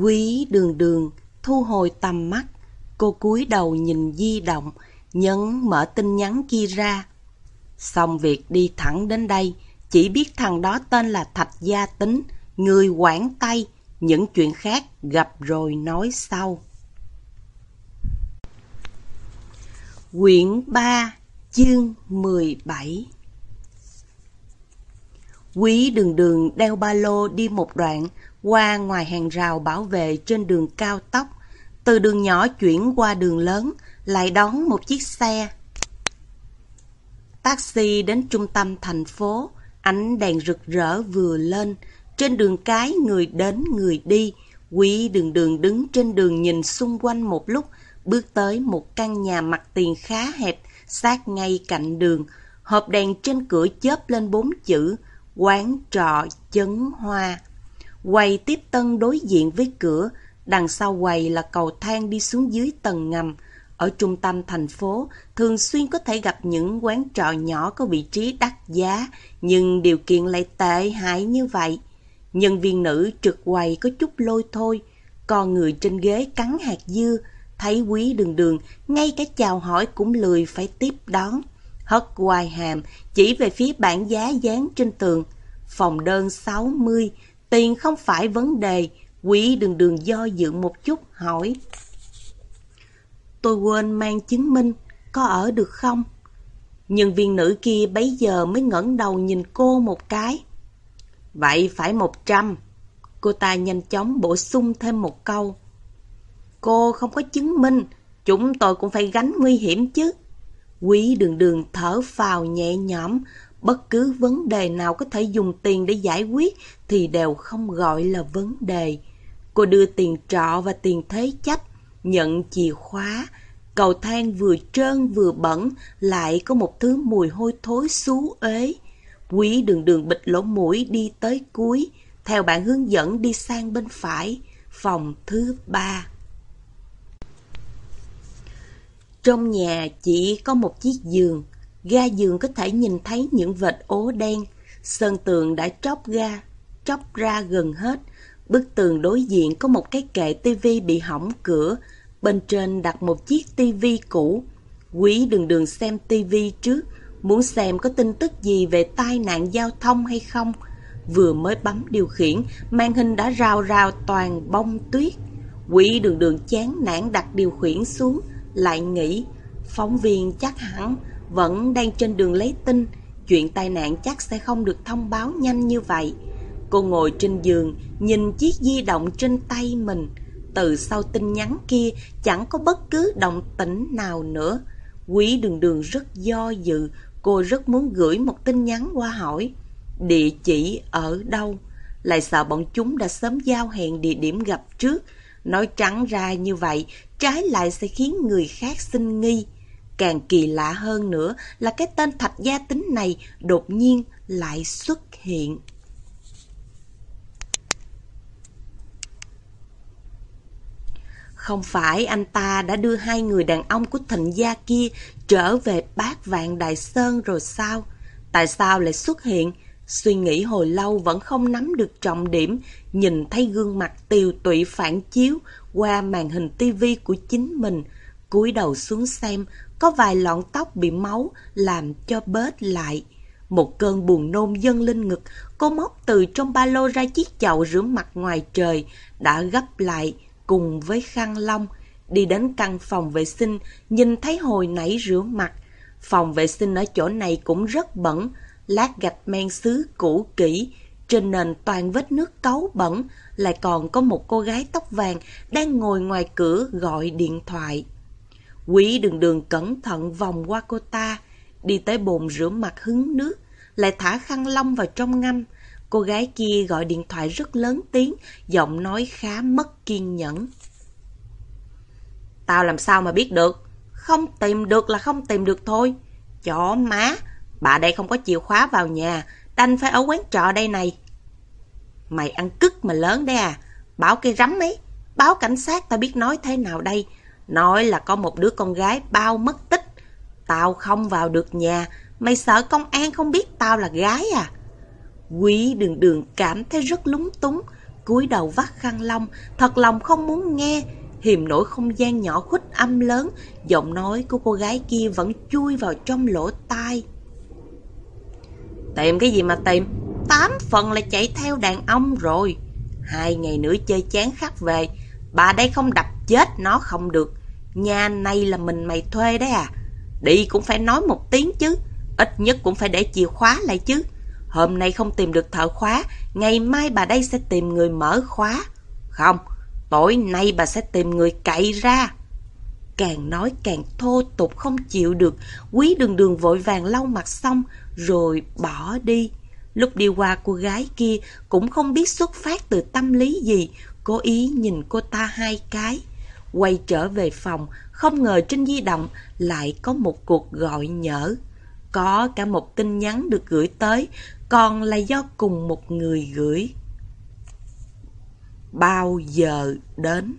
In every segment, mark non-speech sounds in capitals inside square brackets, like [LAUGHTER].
Quý đường đường thu hồi tầm mắt, cô cúi đầu nhìn di động, nhấn mở tin nhắn kia ra. Xong việc đi thẳng đến đây, chỉ biết thằng đó tên là Thạch Gia Tính, người quản tay, những chuyện khác gặp rồi nói sau. Quyển 3, chương 17 Quý đường đường đeo ba lô đi một đoạn qua ngoài hàng rào bảo vệ trên đường cao tốc, từ đường nhỏ chuyển qua đường lớn, lại đón một chiếc xe. Taxi đến trung tâm thành phố, ánh đèn rực rỡ vừa lên, trên đường cái người đến người đi, quý đường đường đứng trên đường nhìn xung quanh một lúc, bước tới một căn nhà mặt tiền khá hẹp, sát ngay cạnh đường. Hộp đèn trên cửa chớp lên bốn chữ, quán trọ chấn hoa. Quầy tiếp tân đối diện với cửa, đằng sau quầy là cầu thang đi xuống dưới tầng ngầm. Ở trung tâm thành phố, thường xuyên có thể gặp những quán trọ nhỏ có vị trí đắt giá, nhưng điều kiện lại tệ hại như vậy. Nhân viên nữ trực quầy có chút lôi thôi, còn người trên ghế cắn hạt dưa, thấy quý đường đường, ngay cả chào hỏi cũng lười phải tiếp đón. Hất quai hàm, chỉ về phía bảng giá dán trên tường. Phòng đơn 60, tiền không phải vấn đề, quý đường đường do dự một chút, hỏi. Tôi quên mang chứng minh, có ở được không? Nhân viên nữ kia bấy giờ mới ngẩng đầu nhìn cô một cái. Vậy phải một trăm. Cô ta nhanh chóng bổ sung thêm một câu. Cô không có chứng minh, chúng tôi cũng phải gánh nguy hiểm chứ. Quý đường đường thở phào nhẹ nhõm, bất cứ vấn đề nào có thể dùng tiền để giải quyết thì đều không gọi là vấn đề. Cô đưa tiền trọ và tiền thế chấp, nhận chìa khóa. Cầu thang vừa trơn vừa bẩn, lại có một thứ mùi hôi thối xú ế. Quý đường đường bịch lỗ mũi đi tới cuối, theo bạn hướng dẫn đi sang bên phải, phòng thứ ba. Trong nhà chỉ có một chiếc giường, ga giường có thể nhìn thấy những vệt ố đen, sơn tường đã tróc ga, tróc ra gần hết. Bức tường đối diện có một cái kệ tivi bị hỏng cửa, bên trên đặt một chiếc tivi cũ. Quý đường đường xem tivi trước, muốn xem có tin tức gì về tai nạn giao thông hay không. Vừa mới bấm điều khiển, màn hình đã rào rào toàn bông tuyết. Quý đường đường chán nản đặt điều khiển xuống, lại nghĩ, phóng viên chắc hẳn vẫn đang trên đường lấy tin, chuyện tai nạn chắc sẽ không được thông báo nhanh như vậy. Cô ngồi trên giường, nhìn chiếc di động trên tay mình. Từ sau tin nhắn kia chẳng có bất cứ động tĩnh nào nữa. Quý đường đường rất do dự, cô rất muốn gửi một tin nhắn qua hỏi. Địa chỉ ở đâu? Lại sợ bọn chúng đã sớm giao hẹn địa điểm gặp trước. Nói trắng ra như vậy, trái lại sẽ khiến người khác sinh nghi. Càng kỳ lạ hơn nữa là cái tên thạch gia tính này đột nhiên lại xuất hiện. Không phải anh ta đã đưa hai người đàn ông của thịnh gia kia trở về bát vạn đại sơn rồi sao? Tại sao lại xuất hiện? Suy nghĩ hồi lâu vẫn không nắm được trọng điểm, nhìn thấy gương mặt tiều tụy phản chiếu qua màn hình tivi của chính mình. cúi đầu xuống xem, có vài lọn tóc bị máu làm cho bết lại. Một cơn buồn nôn dâng lên ngực, cô móc từ trong ba lô ra chiếc chậu rửa mặt ngoài trời, đã gấp lại cùng với khăn lông. Đi đến căn phòng vệ sinh, nhìn thấy hồi nãy rửa mặt. Phòng vệ sinh ở chỗ này cũng rất bẩn, lát gạch men xứ cũ kỹ, trên nền toàn vết nước cấu bẩn, lại còn có một cô gái tóc vàng đang ngồi ngoài cửa gọi điện thoại. Quý đường đường cẩn thận vòng qua cô ta, đi tới bồn rửa mặt hứng nước, lại thả khăn lông vào trong ngâm. Cô gái kia gọi điện thoại rất lớn tiếng, giọng nói khá mất kiên nhẫn. Tao làm sao mà biết được? Không tìm được là không tìm được thôi. Chó má, bà đây không có chìa khóa vào nhà, đành phải ở quán trọ đây này. Mày ăn cứt mà lớn đấy à? Báo cây rắm ấy, báo cảnh sát tao biết nói thế nào đây. Nói là có một đứa con gái bao mất tích. Tao không vào được nhà, mày sợ công an không biết tao là gái à? Quý đường đường cảm thấy rất lúng túng. cúi đầu vắt khăn lông, thật lòng không muốn nghe. Hiềm nổi không gian nhỏ khuất âm lớn, giọng nói của cô gái kia vẫn chui vào trong lỗ tai. Tìm cái gì mà tìm? Tám phần là chạy theo đàn ông rồi. Hai ngày nữa chơi chán khắc về, bà đây không đập chết nó không được. Nhà này là mình mày thuê đấy à? Đi cũng phải nói một tiếng chứ, ít nhất cũng phải để chìa khóa lại chứ. Hôm nay không tìm được thợ khóa, ngày mai bà đây sẽ tìm người mở khóa. Không, tối nay bà sẽ tìm người cậy ra. Càng nói càng thô tục không chịu được, quý đường đường vội vàng lau mặt xong, rồi bỏ đi. Lúc đi qua cô gái kia cũng không biết xuất phát từ tâm lý gì, cố ý nhìn cô ta hai cái. Quay trở về phòng, không ngờ trên di động lại có một cuộc gọi nhỡ. Có cả một tin nhắn được gửi tới, còn là do cùng một người gửi. Bao giờ đến?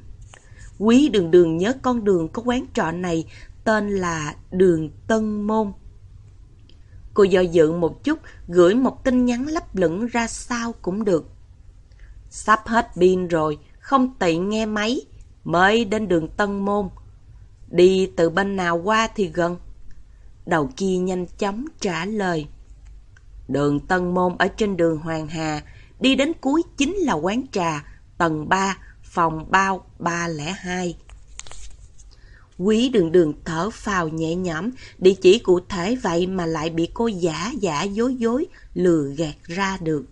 Quý đường đường nhớ con đường có quán trọ này tên là đường Tân Môn. Cô do dự một chút, gửi một tin nhắn lấp lửng ra sao cũng được. Sắp hết pin rồi, không tiện nghe máy, mới đến đường Tân Môn. Đi từ bên nào qua thì gần. Đầu kia nhanh chóng trả lời. Đường Tân Môn ở trên đường Hoàng Hà, đi đến cuối chính là quán trà, tầng 3, phòng bao 302. Quý đường đường thở phào nhẹ nhõm, địa chỉ cụ thể vậy mà lại bị cô giả giả dối dối, lừa gạt ra được.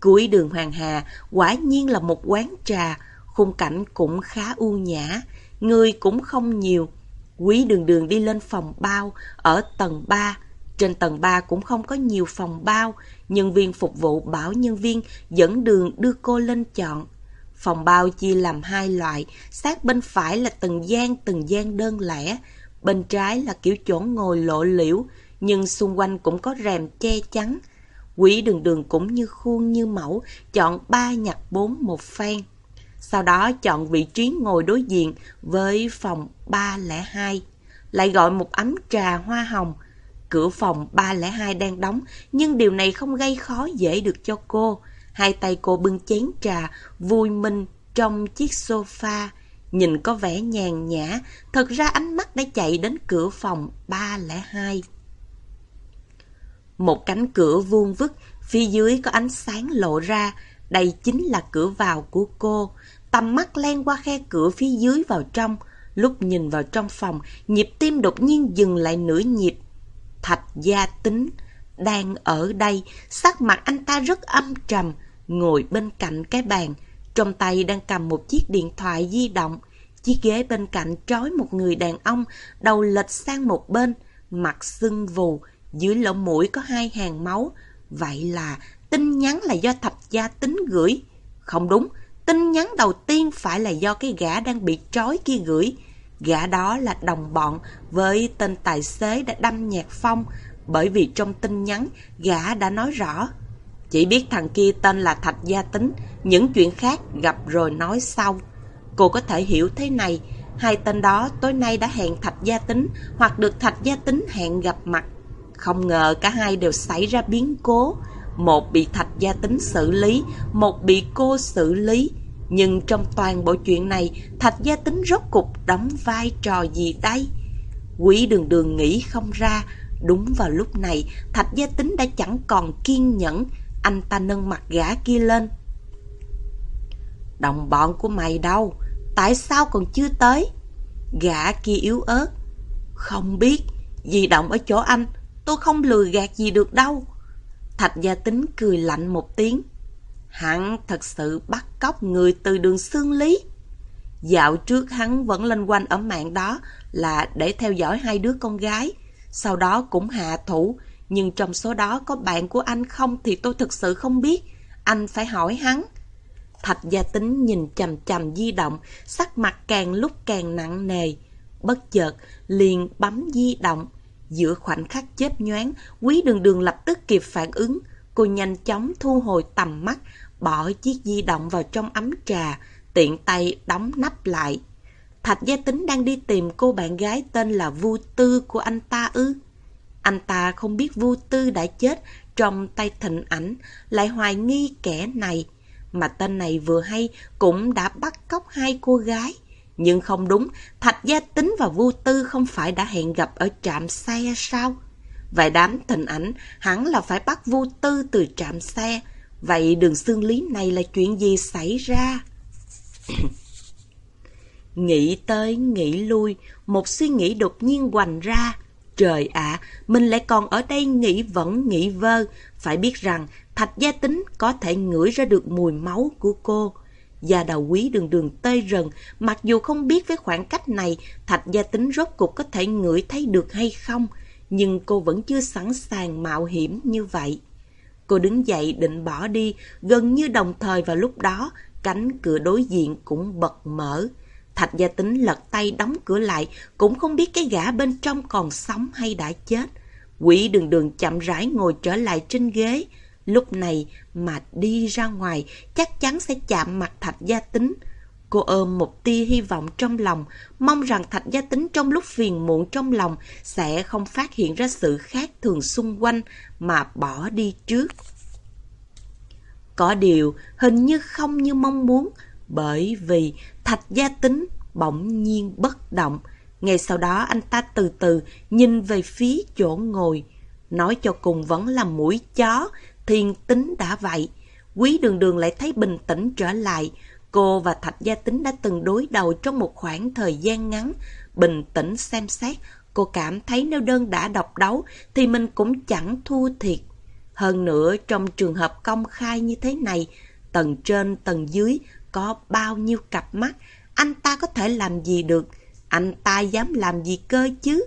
Cuối đường Hoàng Hà quả nhiên là một quán trà, khung cảnh cũng khá u nhã, người cũng không nhiều. Quý đường đường đi lên phòng bao ở tầng 3, trên tầng 3 cũng không có nhiều phòng bao, nhân viên phục vụ bảo nhân viên dẫn đường đưa cô lên chọn. Phòng bao chia làm hai loại, sát bên phải là từng gian từng gian đơn lẻ, bên trái là kiểu chỗ ngồi lộ liễu, nhưng xung quanh cũng có rèm che chắn. Quỷ đường đường cũng như khuôn như mẫu, chọn ba nhặt bốn một phen. Sau đó chọn vị trí ngồi đối diện với phòng 302. Lại gọi một ấm trà hoa hồng, Cửa phòng 302 đang đóng, nhưng điều này không gây khó dễ được cho cô. Hai tay cô bưng chén trà, vui minh trong chiếc sofa. Nhìn có vẻ nhàn nhã, thật ra ánh mắt đã chạy đến cửa phòng 302. Một cánh cửa vuông vức, phía dưới có ánh sáng lộ ra, đây chính là cửa vào của cô. Tầm mắt len qua khe cửa phía dưới vào trong, lúc nhìn vào trong phòng, nhịp tim đột nhiên dừng lại nửa nhịp. Thạch gia tính đang ở đây, sắc mặt anh ta rất âm trầm, ngồi bên cạnh cái bàn, trong tay đang cầm một chiếc điện thoại di động. Chiếc ghế bên cạnh trói một người đàn ông, đầu lệch sang một bên, mặt sưng vù, dưới lỗ mũi có hai hàng máu. Vậy là tin nhắn là do thạch gia tính gửi. Không đúng, tin nhắn đầu tiên phải là do cái gã đang bị trói kia gửi. Gã đó là đồng bọn với tên tài xế đã đâm nhạc phong, bởi vì trong tin nhắn gã đã nói rõ. Chỉ biết thằng kia tên là Thạch Gia Tính, những chuyện khác gặp rồi nói sau. Cô có thể hiểu thế này, hai tên đó tối nay đã hẹn Thạch Gia Tính hoặc được Thạch Gia Tính hẹn gặp mặt. Không ngờ cả hai đều xảy ra biến cố. Một bị Thạch Gia Tính xử lý, một bị cô xử lý. Nhưng trong toàn bộ chuyện này, Thạch Gia Tính rốt cục đóng vai trò gì đây? Quỷ đường đường nghĩ không ra, đúng vào lúc này, Thạch Gia Tính đã chẳng còn kiên nhẫn, anh ta nâng mặt gã kia lên. Đồng bọn của mày đâu? Tại sao còn chưa tới? Gã kia yếu ớt. Không biết, di động ở chỗ anh, tôi không lừa gạt gì được đâu. Thạch Gia Tính cười lạnh một tiếng. Hắn thật sự bắt cóc người từ đường xương lý. Dạo trước hắn vẫn lên quanh ở mạng đó là để theo dõi hai đứa con gái. Sau đó cũng hạ thủ. Nhưng trong số đó có bạn của anh không thì tôi thực sự không biết. Anh phải hỏi hắn. Thạch gia tính nhìn chầm chầm di động, sắc mặt càng lúc càng nặng nề. Bất chợt, liền bấm di động. Giữa khoảnh khắc chớp nhoáng, quý đường đường lập tức kịp phản ứng. Cô nhanh chóng thu hồi tầm mắt, bỏ chiếc di động vào trong ấm trà, tiện tay đóng nắp lại. Thạch Gia Tính đang đi tìm cô bạn gái tên là Vu Tư của anh ta ư. Anh ta không biết Vu Tư đã chết trong tay thịnh ảnh, lại hoài nghi kẻ này. mà tên này vừa hay cũng đã bắt cóc hai cô gái. Nhưng không đúng, Thạch Gia Tính và Vu Tư không phải đã hẹn gặp ở trạm xe sao? Vậy đám thịnh ảnh hẳn là phải bắt Vu Tư từ trạm xe. Vậy đường xương lý này là chuyện gì xảy ra? [COUGHS] nghĩ tới, nghĩ lui, một suy nghĩ đột nhiên hoành ra. Trời ạ, mình lại còn ở đây nghĩ vẫn nghĩ vơ. Phải biết rằng Thạch Gia Tính có thể ngửi ra được mùi máu của cô. Gia đầu quý đường đường tê rần, mặc dù không biết với khoảng cách này Thạch Gia Tính rốt cục có thể ngửi thấy được hay không, nhưng cô vẫn chưa sẵn sàng mạo hiểm như vậy. Cô đứng dậy định bỏ đi, gần như đồng thời vào lúc đó, cánh cửa đối diện cũng bật mở. Thạch gia tính lật tay đóng cửa lại, cũng không biết cái gã bên trong còn sống hay đã chết. Quỷ đường đường chậm rãi ngồi trở lại trên ghế. Lúc này mà đi ra ngoài, chắc chắn sẽ chạm mặt thạch gia tính. Cô ôm một tia hy vọng trong lòng, mong rằng thạch gia tính trong lúc phiền muộn trong lòng sẽ không phát hiện ra sự khác thường xung quanh mà bỏ đi trước. Có điều, hình như không như mong muốn, bởi vì thạch gia tính bỗng nhiên bất động. Ngay sau đó anh ta từ từ nhìn về phía chỗ ngồi. Nói cho cùng vẫn là mũi chó, thiên tính đã vậy. Quý đường đường lại thấy bình tĩnh trở lại. Cô và Thạch Gia Tính đã từng đối đầu trong một khoảng thời gian ngắn. Bình tĩnh xem xét, cô cảm thấy nếu đơn đã độc đấu thì mình cũng chẳng thua thiệt. Hơn nữa, trong trường hợp công khai như thế này, tầng trên tầng dưới có bao nhiêu cặp mắt, anh ta có thể làm gì được? Anh ta dám làm gì cơ chứ?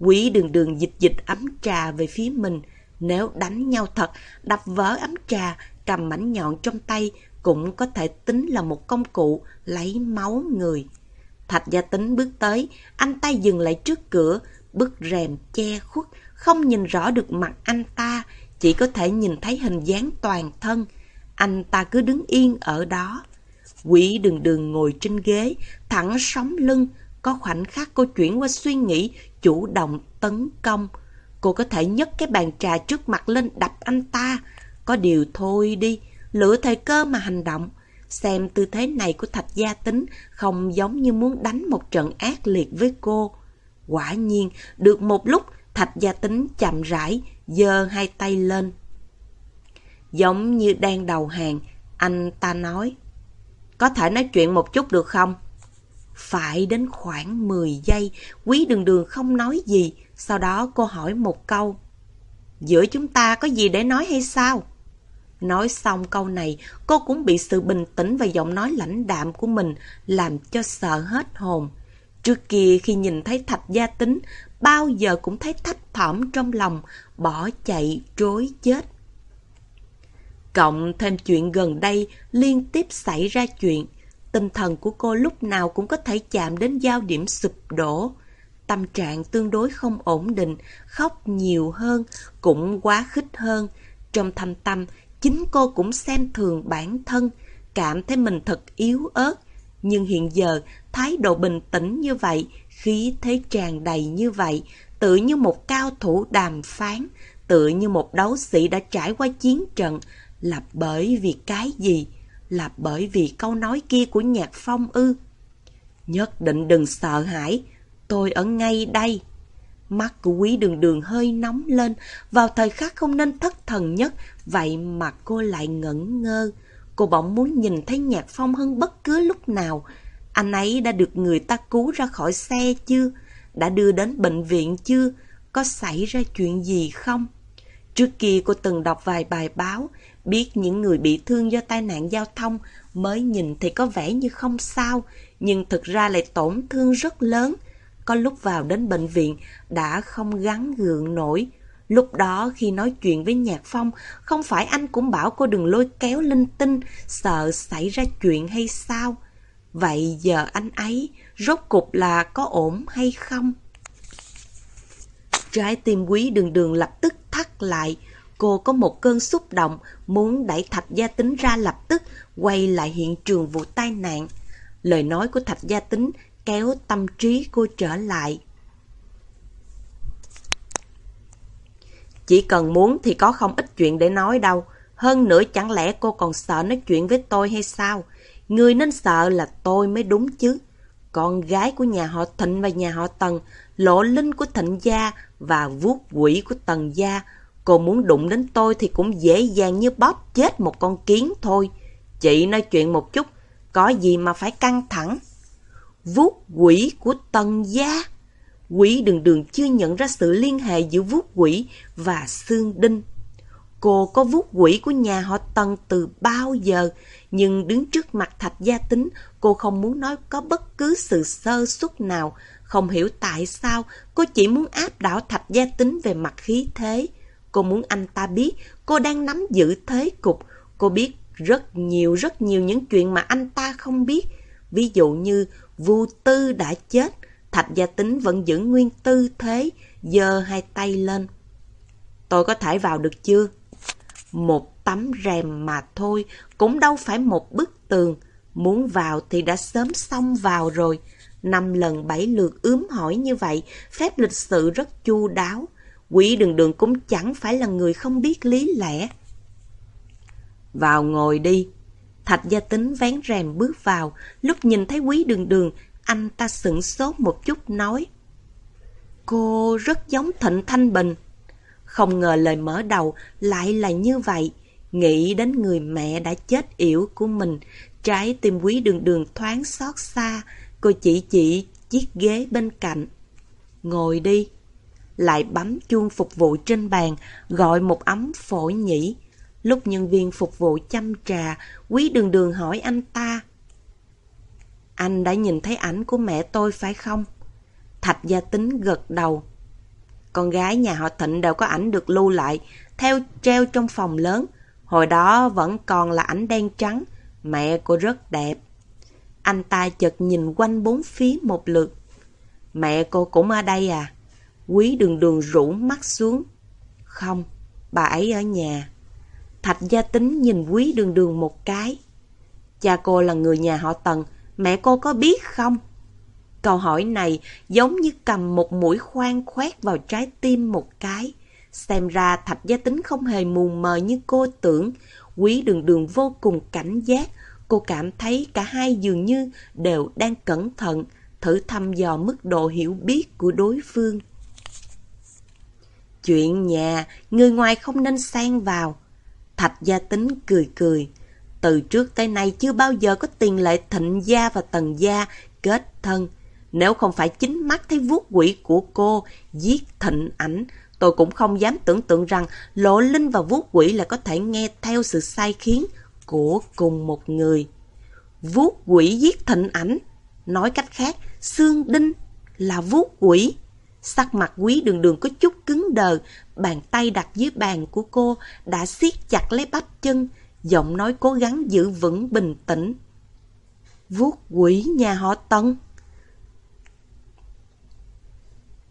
quỷ đường đường dịch dịch ấm trà về phía mình. Nếu đánh nhau thật, đập vỡ ấm trà, cầm mảnh nhọn trong tay cũng có thể tính là một công cụ lấy máu người. Thạch gia tính bước tới, anh ta dừng lại trước cửa, bức rèm che khuất, không nhìn rõ được mặt anh ta, chỉ có thể nhìn thấy hình dáng toàn thân. Anh ta cứ đứng yên ở đó. Quỷ đường đường ngồi trên ghế, thẳng sóng lưng. Có khoảnh khắc cô chuyển qua suy nghĩ, chủ động tấn công. Cô có thể nhấc cái bàn trà trước mặt lên đập anh ta. Có điều thôi đi, lựa thời cơ mà hành động. Xem tư thế này của Thạch Gia Tính không giống như muốn đánh một trận ác liệt với cô. Quả nhiên, được một lúc, Thạch Gia Tính chậm rãi, giơ hai tay lên. Giống như đang đầu hàng, anh ta nói. Có thể nói chuyện một chút được không? Phải đến khoảng 10 giây, quý đường đường không nói gì, sau đó cô hỏi một câu. Giữa chúng ta có gì để nói hay sao? Nói xong câu này, cô cũng bị sự bình tĩnh và giọng nói lãnh đạm của mình làm cho sợ hết hồn. Trước kia khi nhìn thấy thạch gia tính, bao giờ cũng thấy thấp thỏm trong lòng, bỏ chạy, trối chết. Cộng thêm chuyện gần đây liên tiếp xảy ra chuyện, tinh thần của cô lúc nào cũng có thể chạm đến giao điểm sụp đổ. Tâm trạng tương đối không ổn định, khóc nhiều hơn, cũng quá khích hơn. Trong thâm tâm, chính cô cũng xem thường bản thân, cảm thấy mình thật yếu ớt. Nhưng hiện giờ, thái độ bình tĩnh như vậy, khí thế tràn đầy như vậy, tự như một cao thủ đàm phán, tự như một đấu sĩ đã trải qua chiến trận, là bởi vì cái gì? Là bởi vì câu nói kia của nhạc phong ư? Nhất định đừng sợ hãi, tôi ở ngay đây. Mắt của quý đường đường hơi nóng lên, vào thời khắc không nên thất thần nhất, vậy mà cô lại ngẩn ngơ. Cô bỗng muốn nhìn thấy nhạc phong hơn bất cứ lúc nào. Anh ấy đã được người ta cứu ra khỏi xe chưa? Đã đưa đến bệnh viện chưa? Có xảy ra chuyện gì không? Trước kia cô từng đọc vài bài báo, biết những người bị thương do tai nạn giao thông mới nhìn thì có vẻ như không sao, nhưng thực ra lại tổn thương rất lớn. Có lúc vào đến bệnh viện đã không gắn gượng nổi. Lúc đó khi nói chuyện với Nhạc Phong, không phải anh cũng bảo cô đừng lôi kéo linh tinh, sợ xảy ra chuyện hay sao? Vậy giờ anh ấy rốt cục là có ổn hay không? Trái tim quý đường đường lập tức thắt lại. Cô có một cơn xúc động, muốn đẩy Thạch Gia Tính ra lập tức, quay lại hiện trường vụ tai nạn. Lời nói của Thạch Gia Tính kéo tâm trí cô trở lại. Chỉ cần muốn thì có không ít chuyện để nói đâu. Hơn nữa chẳng lẽ cô còn sợ nói chuyện với tôi hay sao? Người nên sợ là tôi mới đúng chứ. Con gái của nhà họ Thịnh và nhà họ Tần, lộ linh của Thịnh gia và vuốt quỷ của Tần gia. Cô muốn đụng đến tôi thì cũng dễ dàng như bóp chết một con kiến thôi. Chị nói chuyện một chút, có gì mà phải căng thẳng. Vuốt quỷ của Tần gia. Quỷ đường đường chưa nhận ra sự liên hệ giữa vuốt quỷ và xương đinh. Cô có vuốt quỷ của nhà họ Tần từ bao giờ, nhưng đứng trước mặt Thạch Gia Tính, cô không muốn nói có bất cứ sự sơ suất nào. Không hiểu tại sao cô chỉ muốn áp đảo Thạch Gia Tính về mặt khí thế. Cô muốn anh ta biết cô đang nắm giữ thế cục. Cô biết rất nhiều rất nhiều những chuyện mà anh ta không biết. Ví dụ như Vu Tư đã chết, Thạch Gia Tính vẫn giữ nguyên tư thế, giơ hai tay lên. Tôi có thể vào được chưa? Một tấm rèm mà thôi, cũng đâu phải một bức tường. Muốn vào thì đã sớm xong vào rồi. Năm lần bảy lượt ướm hỏi như vậy, phép lịch sự rất chu đáo. Quỷ đường đường cũng chẳng phải là người không biết lý lẽ. Vào ngồi đi. Thạch gia tính vén rèm bước vào, lúc nhìn thấy quý đường đường, anh ta sửng sốt một chút nói. Cô rất giống Thịnh Thanh Bình. Không ngờ lời mở đầu lại là như vậy. Nghĩ đến người mẹ đã chết yểu của mình, trái tim quý đường đường thoáng xót xa, cô chỉ chỉ chiếc ghế bên cạnh. Ngồi đi. Lại bấm chuông phục vụ trên bàn, gọi một ấm phổi nhĩ. Lúc nhân viên phục vụ chăm trà, quý đường đường hỏi anh ta. Anh đã nhìn thấy ảnh của mẹ tôi phải không? Thạch gia tính gật đầu. Con gái nhà họ Thịnh đều có ảnh được lưu lại, theo treo trong phòng lớn. Hồi đó vẫn còn là ảnh đen trắng, mẹ cô rất đẹp. Anh ta chợt nhìn quanh bốn phía một lượt. Mẹ cô cũng ở đây à? Quý đường đường rũ mắt xuống. Không, bà ấy ở nhà. Thạch gia tính nhìn quý đường đường một cái. Cha cô là người nhà họ Tần, mẹ cô có biết không? Câu hỏi này giống như cầm một mũi khoan khoét vào trái tim một cái. Xem ra thạch gia tính không hề mù mờ như cô tưởng. Quý đường đường vô cùng cảnh giác. Cô cảm thấy cả hai dường như đều đang cẩn thận, thử thăm dò mức độ hiểu biết của đối phương. Chuyện nhà, người ngoài không nên xen vào. Thạch gia tính cười cười. Từ trước tới nay chưa bao giờ có tiền lệ thịnh gia và tần gia kết thân. Nếu không phải chính mắt thấy vuốt quỷ của cô giết thịnh ảnh, tôi cũng không dám tưởng tượng rằng lộ linh và vuốt quỷ là có thể nghe theo sự sai khiến của cùng một người. Vuốt quỷ giết thịnh ảnh. Nói cách khác, xương đinh là vuốt quỷ. Sắc mặt quý đường đường có chút cứng đờ, bàn tay đặt dưới bàn của cô đã siết chặt lấy bắp chân, giọng nói cố gắng giữ vững bình tĩnh. Vuốt quỷ nhà họ Tân.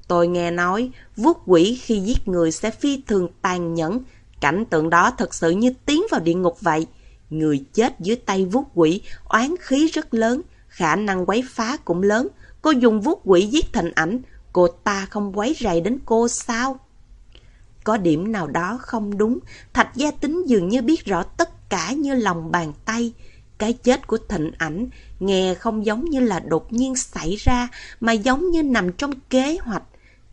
Tôi nghe nói, vuốt quỷ khi giết người sẽ phi thường tàn nhẫn. Cảnh tượng đó thật sự như tiến vào địa ngục vậy. Người chết dưới tay vuốt quỷ, oán khí rất lớn, khả năng quấy phá cũng lớn. Cô dùng vuốt quỷ giết thành ảnh, cô ta không quấy rầy đến cô sao? Có điểm nào đó không đúng, Thạch Gia Tính dường như biết rõ tất cả như lòng bàn tay. Cái chết của thịnh ảnh nghe không giống như là đột nhiên xảy ra, mà giống như nằm trong kế hoạch,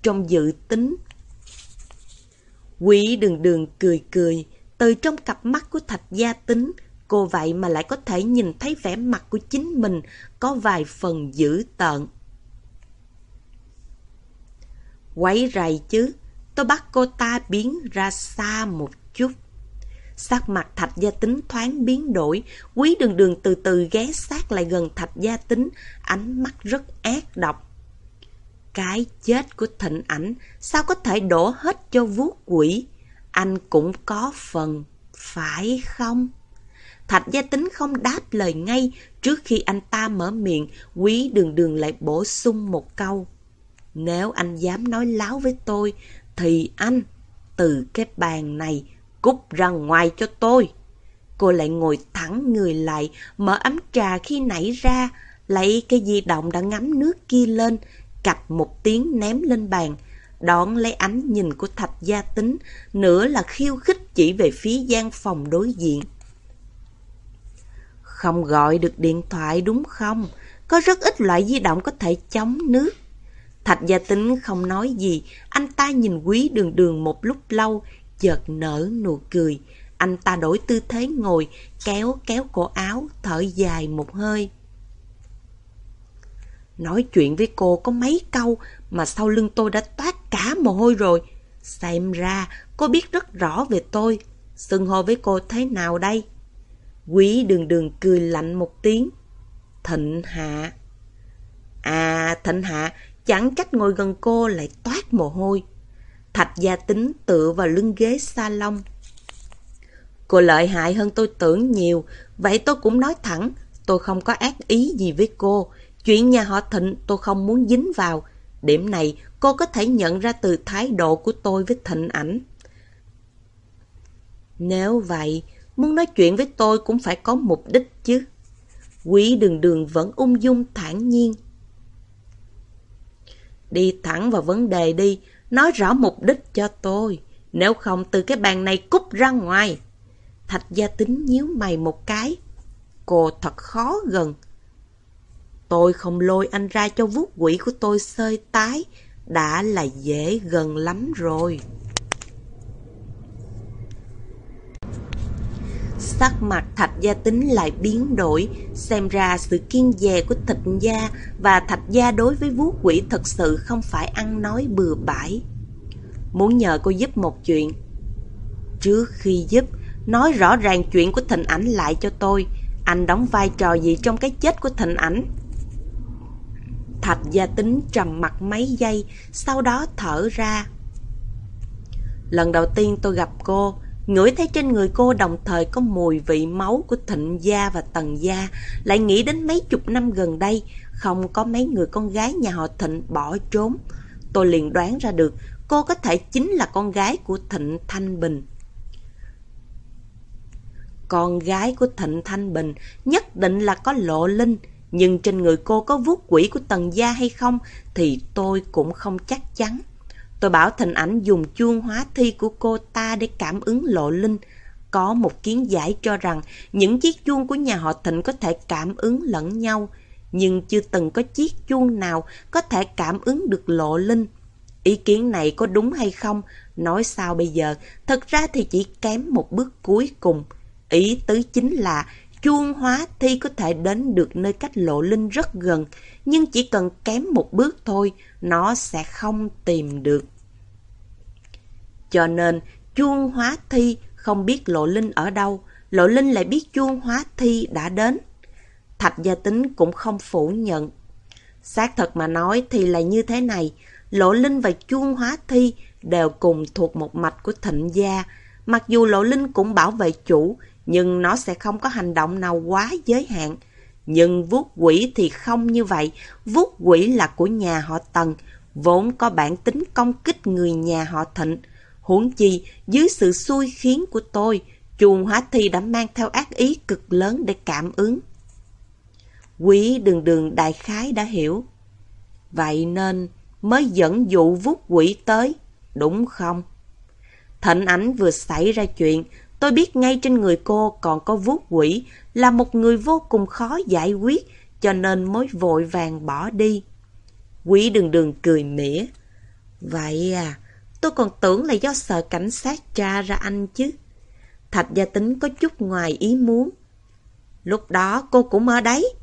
trong dự tính. Quỷ đường đường cười cười, từ trong cặp mắt của Thạch Gia Tính, cô vậy mà lại có thể nhìn thấy vẻ mặt của chính mình có vài phần dữ tợn. Quấy rầy chứ, tôi bắt cô ta biến ra xa một chút. Sắc mặt thạch gia tính thoáng biến đổi, quý đường đường từ từ ghé sát lại gần thạch gia tính, ánh mắt rất ác độc. Cái chết của thịnh ảnh sao có thể đổ hết cho vuốt quỷ? Anh cũng có phần, phải không? Thạch gia tính không đáp lời ngay, trước khi anh ta mở miệng, quý đường đường lại bổ sung một câu. Nếu anh dám nói láo với tôi, thì anh, từ cái bàn này, cút ra ngoài cho tôi. Cô lại ngồi thẳng người lại, mở ấm trà khi nảy ra, lấy cái di động đã ngắm nước kia lên, cặp một tiếng ném lên bàn. đón lấy ánh nhìn của thạch gia tính, nửa là khiêu khích chỉ về phía gian phòng đối diện. Không gọi được điện thoại đúng không? Có rất ít loại di động có thể chống nước. Thạch gia tính không nói gì, anh ta nhìn quý đường đường một lúc lâu, chợt nở nụ cười. Anh ta đổi tư thế ngồi, kéo kéo cổ áo, thở dài một hơi. Nói chuyện với cô có mấy câu mà sau lưng tôi đã toát cả mồ hôi rồi. Xem ra cô biết rất rõ về tôi. Xưng hô với cô thế nào đây? Quý đường đường cười lạnh một tiếng. Thịnh hạ. À, thịnh hạ, chẳng cách ngồi gần cô lại toát mồ hôi. Thạch gia tính tựa vào lưng ghế salon. Cô lợi hại hơn tôi tưởng nhiều, vậy tôi cũng nói thẳng, tôi không có ác ý gì với cô. Chuyện nhà họ Thịnh tôi không muốn dính vào. Điểm này cô có thể nhận ra từ thái độ của tôi với Thịnh ảnh. Nếu vậy, muốn nói chuyện với tôi cũng phải có mục đích chứ. Quý đường đường vẫn ung dung thản nhiên. Đi thẳng vào vấn đề đi, nói rõ mục đích cho tôi. Nếu không từ cái bàn này cút ra ngoài. Thạch gia tính nhíu mày một cái. Cô thật khó gần. Tôi không lôi anh ra cho vuốt quỷ của tôi sơi tái, đã là dễ gần lắm rồi. Sắc mặt thạch gia tính lại biến đổi, xem ra sự kiên dè của thạch gia và thạch gia đối với vuốt quỷ thật sự không phải ăn nói bừa bãi. Muốn nhờ cô giúp một chuyện. Trước khi giúp, nói rõ ràng chuyện của thịnh ảnh lại cho tôi. Anh đóng vai trò gì trong cái chết của thịnh ảnh? Thạch gia tính trầm mặt mấy giây, sau đó thở ra. Lần đầu tiên tôi gặp cô, ngửi thấy trên người cô đồng thời có mùi vị máu của thịnh gia và tần gia, lại nghĩ đến mấy chục năm gần đây, không có mấy người con gái nhà họ thịnh bỏ trốn. Tôi liền đoán ra được cô có thể chính là con gái của thịnh Thanh Bình. Con gái của Thịnh Thanh Bình nhất định là có lộ linh, nhưng trên người cô có vuốt quỷ của tần gia hay không thì tôi cũng không chắc chắn. Tôi bảo Thịnh ảnh dùng chuông hóa thi của cô ta để cảm ứng lộ linh. Có một kiến giải cho rằng những chiếc chuông của nhà họ Thịnh có thể cảm ứng lẫn nhau, nhưng chưa từng có chiếc chuông nào có thể cảm ứng được lộ linh. Ý kiến này có đúng hay không? Nói sao bây giờ? Thật ra thì chỉ kém một bước cuối cùng. Ý tứ chính là chuông hóa thi có thể đến được nơi cách lộ linh rất gần, nhưng chỉ cần kém một bước thôi, nó sẽ không tìm được. Cho nên, chuông hóa thi không biết lộ linh ở đâu, lộ linh lại biết chuông hóa thi đã đến. Thạch gia tính cũng không phủ nhận. Xác thật mà nói thì là như thế này, lộ linh và chuông hóa thi đều cùng thuộc một mạch của thịnh gia, mặc dù lộ linh cũng bảo vệ chủ, nhưng nó sẽ không có hành động nào quá giới hạn. Nhưng vuốt quỷ thì không như vậy, vuốt quỷ là của nhà họ Tần, vốn có bản tính công kích người nhà họ Thịnh. Huống chi, dưới sự xui khiến của tôi, chuồng hóa thi đã mang theo ác ý cực lớn để cảm ứng. Quý đường đường đại khái đã hiểu. Vậy nên mới dẫn dụ vuốt quỷ tới, đúng không? Thịnh ảnh vừa xảy ra chuyện, Tôi biết ngay trên người cô còn có vuốt quỷ, là một người vô cùng khó giải quyết, cho nên mới vội vàng bỏ đi. Quỷ đường đường cười mỉa. Vậy à, tôi còn tưởng là do sợ cảnh sát tra ra anh chứ. Thạch gia tính có chút ngoài ý muốn. Lúc đó cô cũng ở đấy.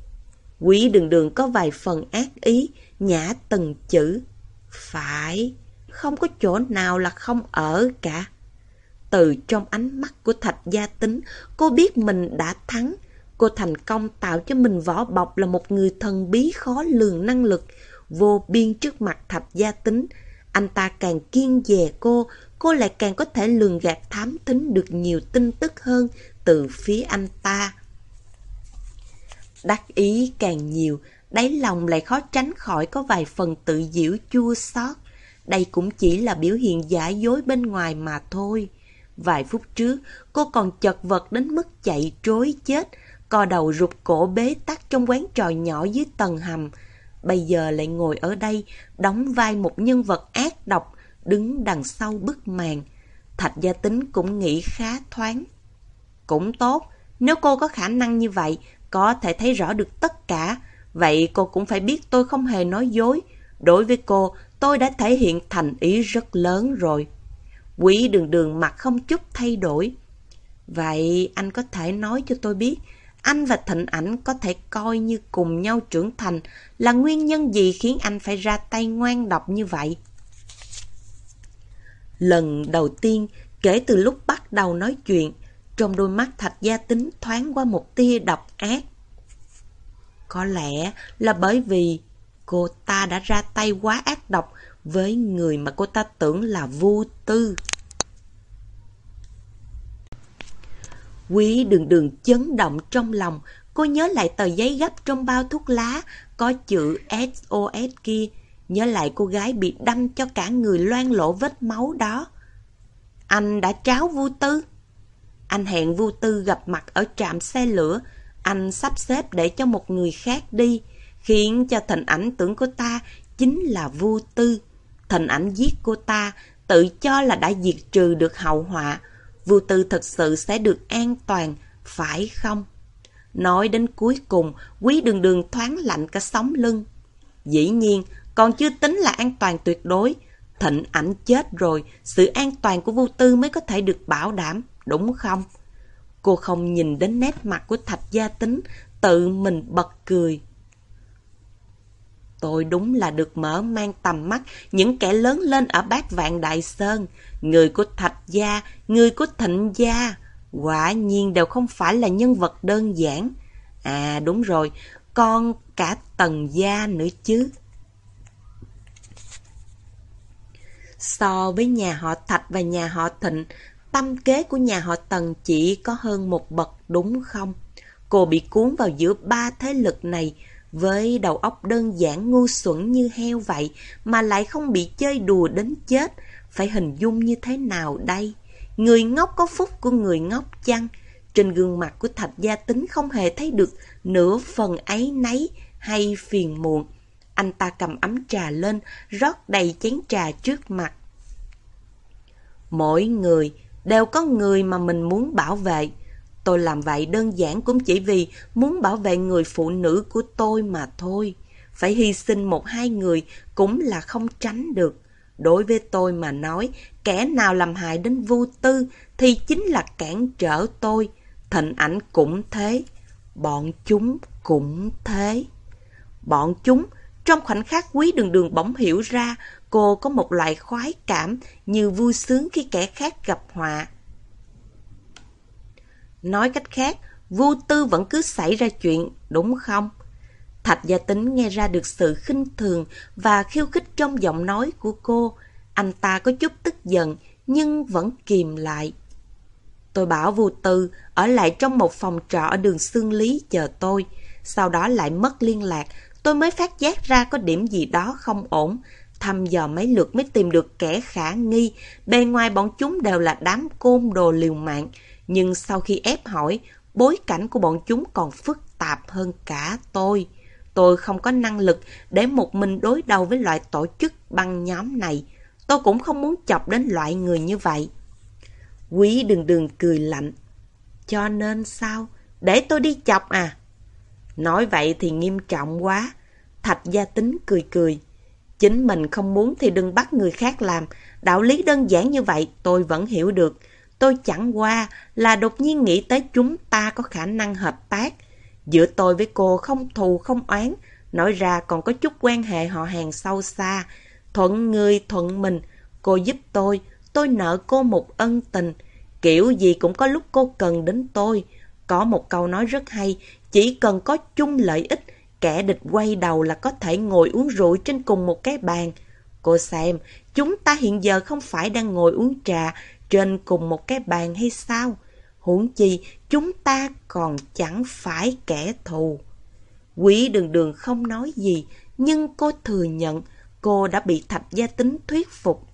Quỷ đường đường có vài phần ác ý, nhã từng chữ. Phải, không có chỗ nào là không ở cả. Từ trong ánh mắt của Thạch Gia Tính, cô biết mình đã thắng. Cô thành công tạo cho mình vỏ bọc là một người thần bí khó lường năng lực, vô biên trước mặt Thạch Gia Tính. Anh ta càng kiên dè cô, cô lại càng có thể lường gạt thám thính được nhiều tin tức hơn từ phía anh ta. Đắc ý càng nhiều, đáy lòng lại khó tránh khỏi có vài phần tự diễu chua xót. Đây cũng chỉ là biểu hiện giả dối bên ngoài mà thôi. Vài phút trước, cô còn chật vật đến mức chạy trối chết, co đầu rụt cổ bế tắc trong quán trò nhỏ dưới tầng hầm. Bây giờ lại ngồi ở đây, đóng vai một nhân vật ác độc, đứng đằng sau bức màn. Thạch gia tính cũng nghĩ khá thoáng. Cũng tốt, nếu cô có khả năng như vậy, có thể thấy rõ được tất cả, vậy cô cũng phải biết tôi không hề nói dối. Đối với cô, tôi đã thể hiện thành ý rất lớn rồi. Quý đường đường mặt không chút thay đổi. Vậy anh có thể nói cho tôi biết, anh và Thịnh Ảnh có thể coi như cùng nhau trưởng thành là nguyên nhân gì khiến anh phải ra tay ngoan độc như vậy? Lần đầu tiên, kể từ lúc bắt đầu nói chuyện, trong đôi mắt Thạch Gia Tính thoáng qua một tia độc ác. Có lẽ là bởi vì cô ta đã ra tay quá ác độc với người mà cô ta tưởng là vô tư. Quý đường đường chấn động trong lòng, cô nhớ lại tờ giấy gấp trong bao thuốc lá, có chữ SOS kia, nhớ lại cô gái bị đâm cho cả người loang lỗ vết máu đó. Anh đã tráo Vu Tư. Anh hẹn Vu Tư gặp mặt ở trạm xe lửa, anh sắp xếp để cho một người khác đi, khiến cho thành ảnh tưởng cô ta chính là Vu Tư. Thành ảnh giết cô ta, tự cho là đã diệt trừ được hậu họa, Vu Tư thật sự sẽ được an toàn, phải không? Nói đến cuối cùng, quý đường đường thoáng lạnh cả sóng lưng. Dĩ nhiên, còn chưa tính là an toàn tuyệt đối. Thịnh ảnh chết rồi, sự an toàn của Vu Tư mới có thể được bảo đảm, đúng không? Cô không nhìn đến nét mặt của Thạch Gia Tính, tự mình bật cười. Tôi đúng là được mở mang tầm mắt những kẻ lớn lên ở bát vạn Đại Sơn. Người của Thạch Gia, người của Thịnh Gia, quả nhiên đều không phải là nhân vật đơn giản. À đúng rồi, con cả Tần Gia nữa chứ. So với nhà họ Thạch và nhà họ Thịnh, tâm kế của nhà họ Tần chỉ có hơn một bậc đúng không? Cô bị cuốn vào giữa ba thế lực này, với đầu óc đơn giản ngu xuẩn như heo vậy mà lại không bị chơi đùa đến chết, phải hình dung như thế nào đây? Người ngốc có phúc của người ngốc chăng? Trên gương mặt của Thạch Gia Tính không hề thấy được nửa phần ấy nấy hay phiền muộn. Anh ta cầm ấm trà lên, rót đầy chén trà trước mặt. Mỗi người đều có người mà mình muốn bảo vệ. Tôi làm vậy đơn giản cũng chỉ vì muốn bảo vệ người phụ nữ của tôi mà thôi. Phải hy sinh một hai người cũng là không tránh được. Đối với tôi mà nói, kẻ nào làm hại đến vô tư thì chính là cản trở tôi. Thịnh ảnh cũng thế. Bọn chúng cũng thế. Bọn chúng, trong khoảnh khắc quý đường đường bỗng hiểu ra, cô có một loại khoái cảm như vui sướng khi kẻ khác gặp họa. Nói cách khác, vô tư vẫn cứ xảy ra chuyện, đúng không? Thạch gia tính nghe ra được sự khinh thường và khiêu khích trong giọng nói của cô. Anh ta có chút tức giận, nhưng vẫn kìm lại. Tôi bảo vô tư ở lại trong một phòng trọ ở đường Sương Lý chờ tôi. Sau đó lại mất liên lạc, tôi mới phát giác ra có điểm gì đó không ổn. Thăm dò mấy lượt mới tìm được kẻ khả nghi. Bề ngoài bọn chúng đều là đám côn đồ liều mạng. Nhưng sau khi ép hỏi, bối cảnh của bọn chúng còn phức tạp hơn cả tôi. Tôi không có năng lực để một mình đối đầu với loại tổ chức băng nhóm này. Tôi cũng không muốn chọc đến loại người như vậy. Quý đường đường cười lạnh. Cho nên sao? Để tôi đi chọc à? Nói vậy thì nghiêm trọng quá. Thạch gia tính cười cười. Chính mình không muốn thì đừng bắt người khác làm. Đạo lý đơn giản như vậy tôi vẫn hiểu được. Tôi chẳng qua là đột nhiên nghĩ tới chúng ta có khả năng hợp tác. Giữa tôi với cô không thù không oán, nói ra còn có chút quan hệ họ hàng sâu xa. Thuận người thuận mình, cô giúp tôi, tôi nợ cô một ân tình. Kiểu gì cũng có lúc cô cần đến tôi. Có một câu nói rất hay, chỉ cần có chung lợi ích, kẻ địch quay đầu là có thể ngồi uống rượu trên cùng một cái bàn. Cô xem, chúng ta hiện giờ không phải đang ngồi uống trà trên cùng một cái bàn hay sao? Huống chi, chúng ta còn chẳng phải kẻ thù. Quý đường đường không nói gì, nhưng cô thừa nhận cô đã bị thạch gia tính thuyết phục.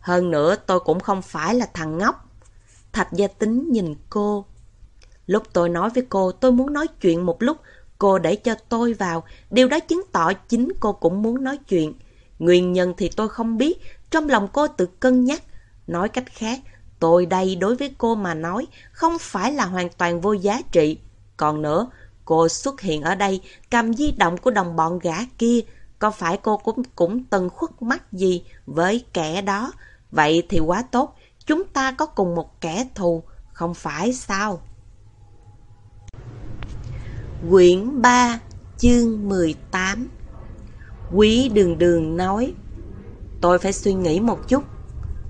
Hơn nữa tôi cũng không phải là thằng ngốc. Thạch gia tính nhìn cô. Lúc tôi nói với cô tôi muốn nói chuyện một lúc, cô để cho tôi vào. Điều đó chứng tỏ chính cô cũng muốn nói chuyện. Nguyên nhân thì tôi không biết, trong lòng cô tự cân nhắc. Nói cách khác, tôi đây đối với cô mà nói không phải là hoàn toàn vô giá trị. Còn nữa, cô xuất hiện ở đây cầm di động của đồng bọn gã kia, có phải cô cũng cũng từng khuất mắt gì với kẻ đó? Vậy thì quá tốt, chúng ta có cùng một kẻ thù, không phải sao? Quyển 3, chương 18 Quý đường đường nói Tôi phải suy nghĩ một chút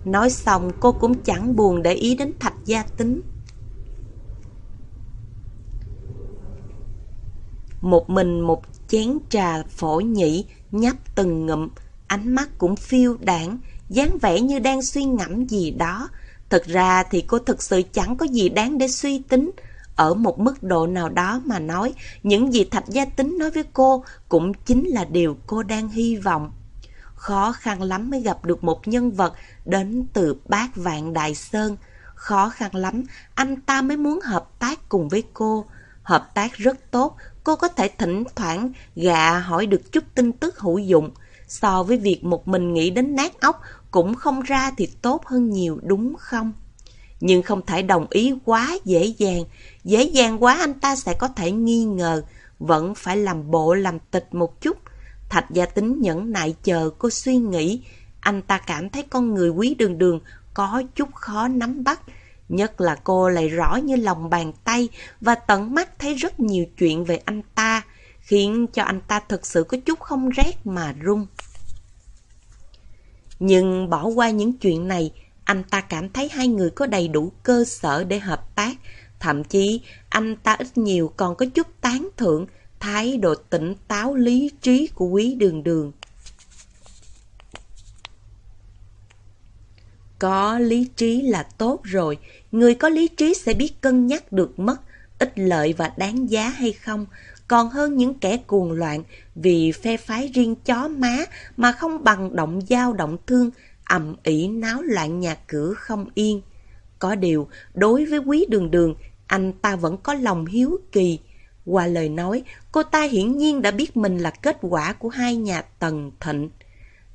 Nói xong cô cũng chẳng buồn để ý đến thạch gia tính Một mình một chén trà phổi nhĩ nhấp từng ngụm Ánh mắt cũng phiêu đảng dáng vẻ như đang suy ngẫm gì đó. Thực ra thì cô thực sự chẳng có gì đáng để suy tính. Ở một mức độ nào đó mà nói, những gì Thạch Gia Tính nói với cô cũng chính là điều cô đang hy vọng. Khó khăn lắm mới gặp được một nhân vật đến từ bát vạn Đại Sơn. Khó khăn lắm, anh ta mới muốn hợp tác cùng với cô. Hợp tác rất tốt, cô có thể thỉnh thoảng gạ hỏi được chút tin tức hữu dụng. So với việc một mình nghĩ đến nát óc cũng không ra thì tốt hơn nhiều đúng không? nhưng không thể đồng ý quá dễ dàng. Dễ dàng quá anh ta sẽ có thể nghi ngờ, vẫn phải làm bộ làm tịch một chút. Thạch gia tính nhẫn nại chờ cô suy nghĩ. Anh ta cảm thấy con người quý đường đường có chút khó nắm bắt. Nhất là cô lại rõ như lòng bàn tay và tận mắt thấy rất nhiều chuyện về anh ta, khiến cho anh ta thực sự có chút không rét mà run. Nhưng bỏ qua những chuyện này, anh ta cảm thấy hai người có đầy đủ cơ sở để hợp tác. Thậm chí, anh ta ít nhiều còn có chút tán thưởng thái độ tỉnh táo lý trí của quý đường đường. Có lý trí là tốt rồi, người có lý trí sẽ biết cân nhắc được mất, ích lợi và đáng giá hay không, còn hơn những kẻ cuồng loạn vì phe phái riêng chó má mà không bằng động dao động thương ầm ĩ náo loạn nhà cửa không yên. Có điều, đối với quý đường đường, anh ta vẫn có lòng hiếu kỳ. Qua lời nói, cô ta hiển nhiên đã biết mình là kết quả của hai nhà Tần Thịnh.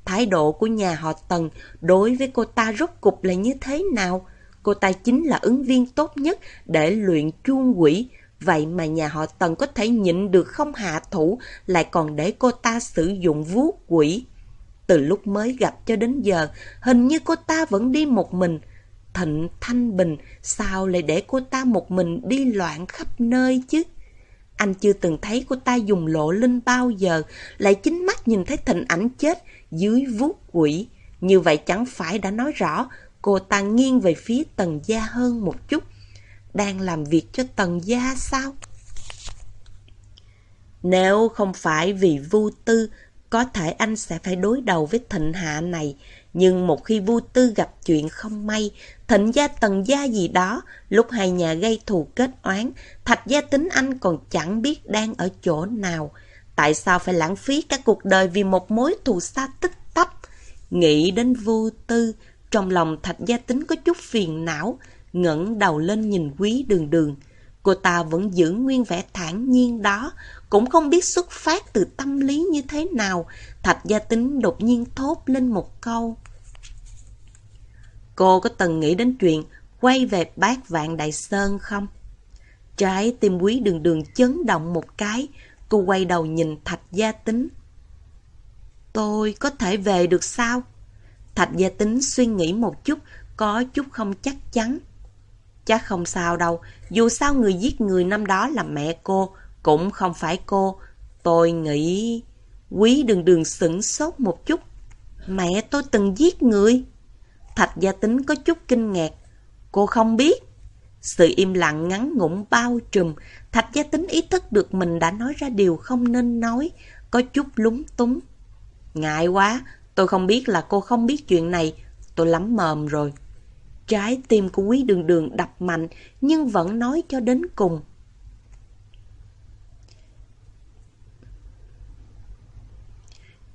Thái độ của nhà họ Tần đối với cô ta rốt cục là như thế nào? Cô ta chính là ứng viên tốt nhất để luyện chuông quỷ. Vậy mà nhà họ Tần có thể nhịn được không hạ thủ, lại còn để cô ta sử dụng vuốt quỷ. Từ lúc mới gặp cho đến giờ, hình như cô ta vẫn đi một mình. Thịnh Thanh Bình, sao lại để cô ta một mình đi loạn khắp nơi chứ? Anh chưa từng thấy cô ta dùng lộ linh bao giờ, lại chính mắt nhìn thấy thịnh ảnh chết dưới vuốt quỷ. Như vậy chẳng phải đã nói rõ cô ta nghiêng về phía tần gia hơn một chút. Đang làm việc cho tần gia sao? Nếu không phải vì vu tư có thể anh sẽ phải đối đầu với thịnh hạ này, nhưng một khi Vu Tư gặp chuyện không may, thịnh gia tần gia gì đó, lúc hai nhà gây thù kết oán, thạch gia tính anh còn chẳng biết đang ở chỗ nào. Tại sao phải lãng phí cả cuộc đời vì một mối thù xa tích tắp? Nghĩ đến Vu Tư, trong lòng thạch gia tính có chút phiền não, ngẩng đầu lên nhìn quý đường đường. Cô ta vẫn giữ nguyên vẻ thản nhiên đó, cũng không biết xuất phát từ tâm lý như thế nào. Thạch gia tính đột nhiên thốt lên một câu. Cô có từng nghĩ đến chuyện quay về bát vạn đại sơn không? Trái tim quý đường đường chấn động một cái, cô quay đầu nhìn thạch gia tính. Tôi có thể về được sao? Thạch gia tính suy nghĩ một chút, có chút không chắc chắn. Chắc không sao đâu, dù sao người giết người năm đó là mẹ cô, cũng không phải cô. Tôi nghĩ... Quý đường đường sửng sốt một chút. Mẹ tôi từng giết người. Thạch gia tính có chút kinh ngạc. Cô không biết. Sự im lặng ngắn ngủn bao trùm. Thạch gia tính ý thức được mình đã nói ra điều không nên nói. Có chút lúng túng. Ngại quá. Tôi không biết là cô không biết chuyện này. Tôi lắm mờm rồi. Trái tim của quý đường đường đập mạnh, nhưng vẫn nói cho đến cùng.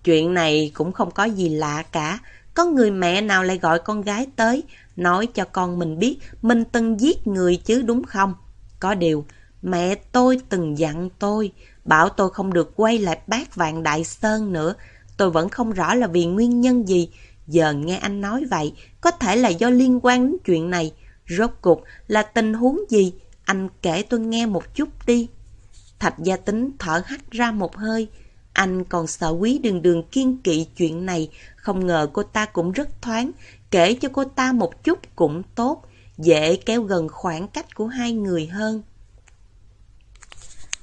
Chuyện này cũng không có gì lạ cả. Có người mẹ nào lại gọi con gái tới, nói cho con mình biết mình từng giết người chứ đúng không? Có điều, mẹ tôi từng dặn tôi, bảo tôi không được quay lại bát vạn đại sơn nữa. tôi vẫn không rõ là vì nguyên nhân gì. Giờ nghe anh nói vậy, có thể là do liên quan đến chuyện này. Rốt cuộc là tình huống gì? Anh kể tôi nghe một chút đi. Thạch gia tính thở hắt ra một hơi. Anh còn sợ quý đường đường kiên kỵ chuyện này. Không ngờ cô ta cũng rất thoáng. Kể cho cô ta một chút cũng tốt. Dễ kéo gần khoảng cách của hai người hơn.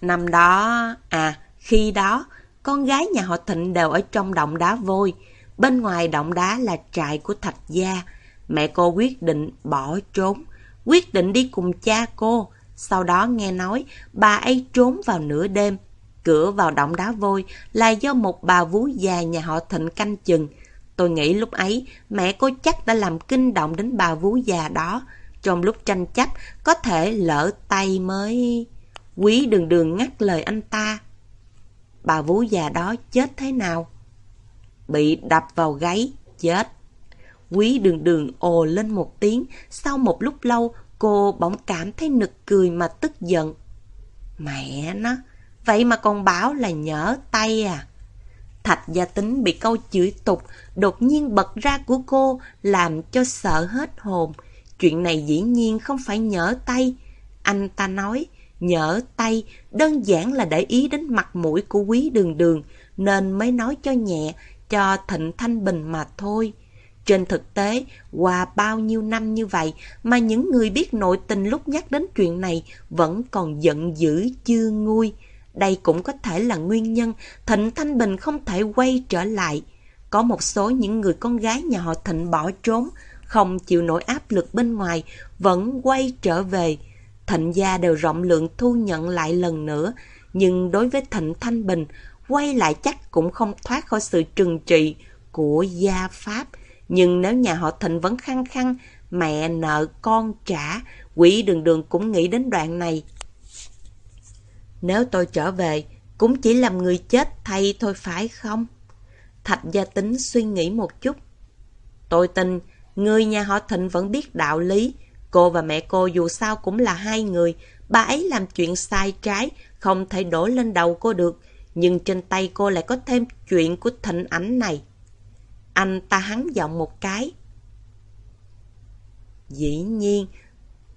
Năm đó, à, khi đó, con gái nhà họ Thịnh đều ở trong động đá vôi. Bên ngoài động đá là trại của Thạch Gia. Mẹ cô quyết định bỏ trốn. Quyết định đi cùng cha cô. Sau đó nghe nói bà ấy trốn vào nửa đêm. Cửa vào động đá vôi là do một bà vú già nhà họ Thịnh canh chừng. Tôi nghĩ lúc ấy mẹ cô chắc đã làm kinh động đến bà vú già đó. Trong lúc tranh chấp có thể lỡ tay mới... Quý đường đường ngắt lời anh ta. Bà vú già đó chết thế nào? Bị đập vào gáy, chết. Quý đường đường ồ lên một tiếng, sau một lúc lâu cô bỗng cảm thấy nực cười mà tức giận. Mẹ nó, vậy mà còn bảo là nhỡ tay à? Thạch gia tính bị câu chửi tục đột nhiên bật ra của cô làm cho sợ hết hồn. Chuyện này dĩ nhiên không phải nhỡ tay. Anh ta nói, nhỡ tay đơn giản là để ý đến mặt mũi của quý đường đường nên mới nói cho nhẹ cho Thịnh Thanh Bình mà thôi. Trên thực tế, qua bao nhiêu năm như vậy mà những người biết nội tình lúc nhắc đến chuyện này vẫn còn giận dữ chưa nguôi. Đây cũng có thể là nguyên nhân Thịnh Thanh Bình không thể quay trở lại. Có một số những người con gái nhà họ Thịnh bỏ trốn, không chịu nổi áp lực bên ngoài, vẫn quay trở về. Thịnh gia đều rộng lượng thu nhận lại lần nữa, nhưng đối với Thịnh Thanh Bình, quay lại chắc cũng không thoát khỏi sự trừng trị của gia pháp. Nhưng nếu nhà họ Thịnh vẫn khăng khăng, mẹ nợ con trả, quỷ đường đường cũng nghĩ đến đoạn này. Nếu tôi trở về, cũng chỉ làm người chết thay thôi phải không? Thạch gia tính suy nghĩ một chút. Tôi tin, người nhà họ Thịnh vẫn biết đạo lý. Cô và mẹ cô dù sao cũng là hai người. Bà ấy làm chuyện sai trái, không thể đổ lên đầu cô được. Nhưng trên tay cô lại có thêm chuyện của Thịnh ảnh này. Anh ta hắn giọng một cái. Dĩ nhiên,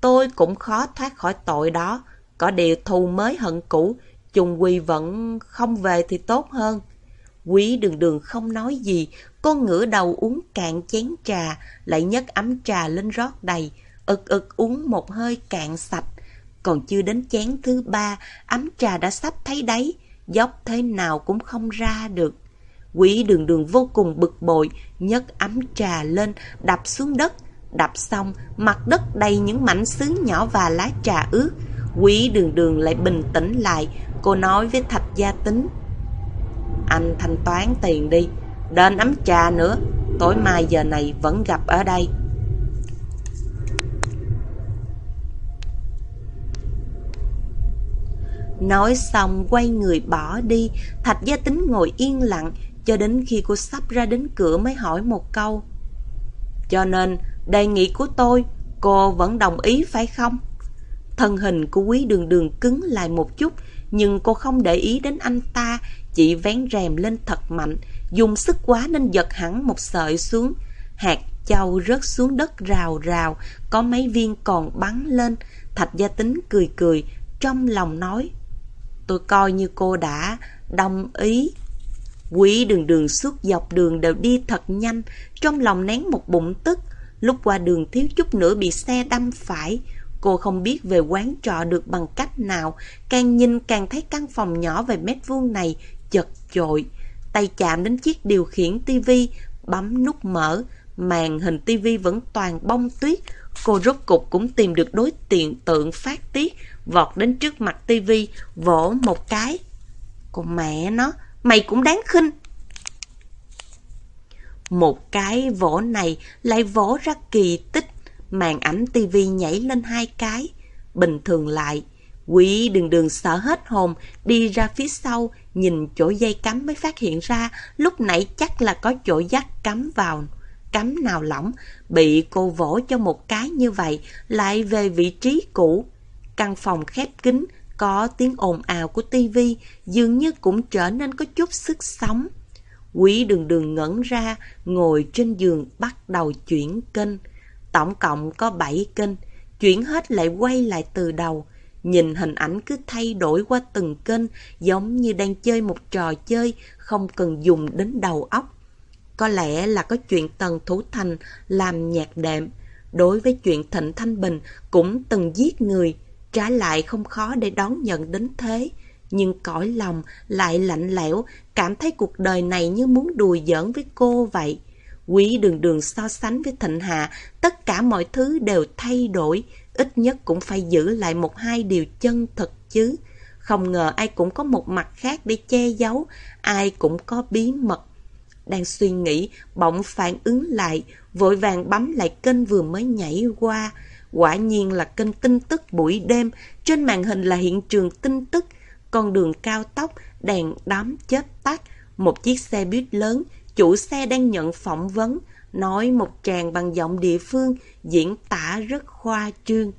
tôi cũng khó thoát khỏi tội đó. Có điều thù mới hận cũ, chung quy vẫn không về thì tốt hơn. Quý đường đường không nói gì, cô ngửa đầu uống cạn chén trà, lại nhấc ấm trà lên rót đầy, ực ực uống một hơi cạn sạch. Còn chưa đến chén thứ ba, ấm trà đã sắp thấy đáy, dốc thế nào cũng không ra được. Quý đường đường vô cùng bực bội, nhấc ấm trà lên, đập xuống đất. Đập xong, mặt đất đầy những mảnh sứ nhỏ và lá trà ướt. Quý đường đường lại bình tĩnh lại, cô nói với thạch gia tính. Anh thanh toán tiền đi, đền ấm trà nữa, tối mai giờ này vẫn gặp ở đây. Nói xong quay người bỏ đi, thạch gia tính ngồi yên lặng, cho đến khi cô sắp ra đến cửa mới hỏi một câu. Cho nên, đề nghị của tôi, cô vẫn đồng ý phải không? Thân hình của quý đường đường cứng lại một chút, nhưng cô không để ý đến anh ta, chỉ vén rèm lên thật mạnh, dùng sức quá nên giật hẳn một sợi xuống. Hạt châu rớt xuống đất rào rào, có mấy viên còn bắn lên. Thạch gia tính cười cười, trong lòng nói, tôi coi như cô đã đồng ý. Quý đường đường suốt dọc đường đều đi thật nhanh, trong lòng nén một bụng tức. Lúc qua đường thiếu chút nữa bị xe đâm phải. Cô không biết về quán trọ được bằng cách nào, càng nhìn càng thấy căn phòng nhỏ về mét vuông này chật chội. Tay chạm đến chiếc điều khiển tivi, bấm nút mở, màn hình tivi vẫn toàn bông tuyết. Cô rốt cục cũng tìm được đối tiện tượng phát tiết, vọt đến trước mặt tivi, vỗ một cái. Cô mẹ nó, mày cũng đáng khinh. Một cái vỗ này lại vỗ ra kỳ tích, màn ảnh tivi nhảy lên hai cái. Bình thường lại, Quý đường đường sợ hết hồn, đi ra phía sau, nhìn chỗ dây cắm mới phát hiện ra lúc nãy chắc là có chỗ dắt cắm vào. Cắm nào lỏng, bị cô vỗ cho một cái như vậy, lại về vị trí cũ. Căn phòng khép kín, có tiếng ồn ào của tivi dường như cũng trở nên có chút sức sống. Quý đường đường ngẩn ra, ngồi trên giường bắt đầu chuyển kênh. Tổng cộng có 7 kênh, chuyển hết lại quay lại từ đầu. Nhìn hình ảnh cứ thay đổi qua từng kênh, giống như đang chơi một trò chơi, không cần dùng đến đầu óc. Có lẽ là có chuyện Tần Thủ Thành làm nhạc đệm. Đối với chuyện Thịnh Thanh Bình cũng từng giết người, trả lại không khó để đón nhận đến thế. Nhưng cõi lòng lại lạnh lẽo, cảm thấy cuộc đời này như muốn đùa giỡn với cô vậy. Quý đường đường so sánh với Thịnh Hạ, tất cả mọi thứ đều thay đổi, ít nhất cũng phải giữ lại một hai điều chân thật chứ. Không ngờ ai cũng có một mặt khác để che giấu, ai cũng có bí mật. Đang suy nghĩ, bỗng phản ứng lại, vội vàng bấm lại kênh vừa mới nhảy qua. Quả nhiên là kênh tin tức buổi đêm, trên màn hình là hiện trường tin tức, con đường cao tốc, đèn đóm chết tắt, một chiếc xe buýt lớn, chủ xe đang nhận phỏng vấn, nói một tràng bằng giọng địa phương, diễn tả rất khoa trương.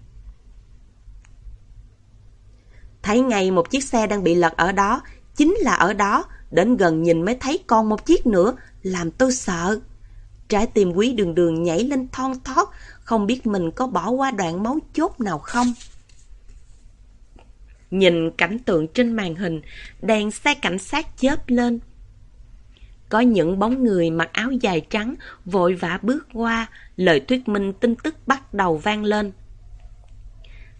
Thấy ngay một chiếc xe đang bị lật ở đó, chính là ở đó, đến gần nhìn mới thấy còn một chiếc nữa, làm tôi sợ. Trái tim quý đường đường nhảy lên thon thót, không biết mình có bỏ qua đoạn máu chốt nào không. Nhìn cảnh tượng trên màn hình, đèn xe cảnh sát chớp lên. Có những bóng người mặc áo dài trắng vội vã bước qua, lời thuyết minh tin tức bắt đầu vang lên.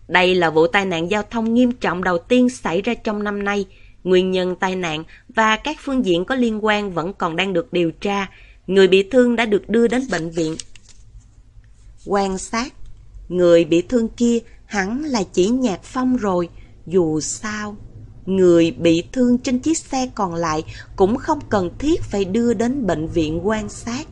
Đây là vụ tai nạn giao thông nghiêm trọng đầu tiên xảy ra trong năm nay. Nguyên nhân tai nạn và các phương diện có liên quan vẫn còn đang được điều tra. Người bị thương đã được đưa đến bệnh viện. Quan sát, người bị thương kia hẳn là chỉ Nhạc Phong rồi. Dù sao, người bị thương trên chiếc xe còn lại cũng không cần thiết phải đưa đến bệnh viện quan sát.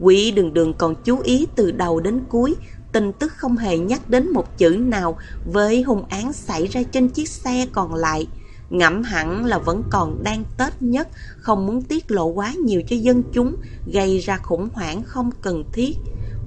Quỷ đường đường còn chú ý từ đầu đến cuối, tin tức không hề nhắc đến một chữ nào với hung án xảy ra trên chiếc xe còn lại. Ngẫm hẳn là vẫn còn đang Tết nhất, không muốn tiết lộ quá nhiều cho dân chúng, gây ra khủng hoảng không cần thiết.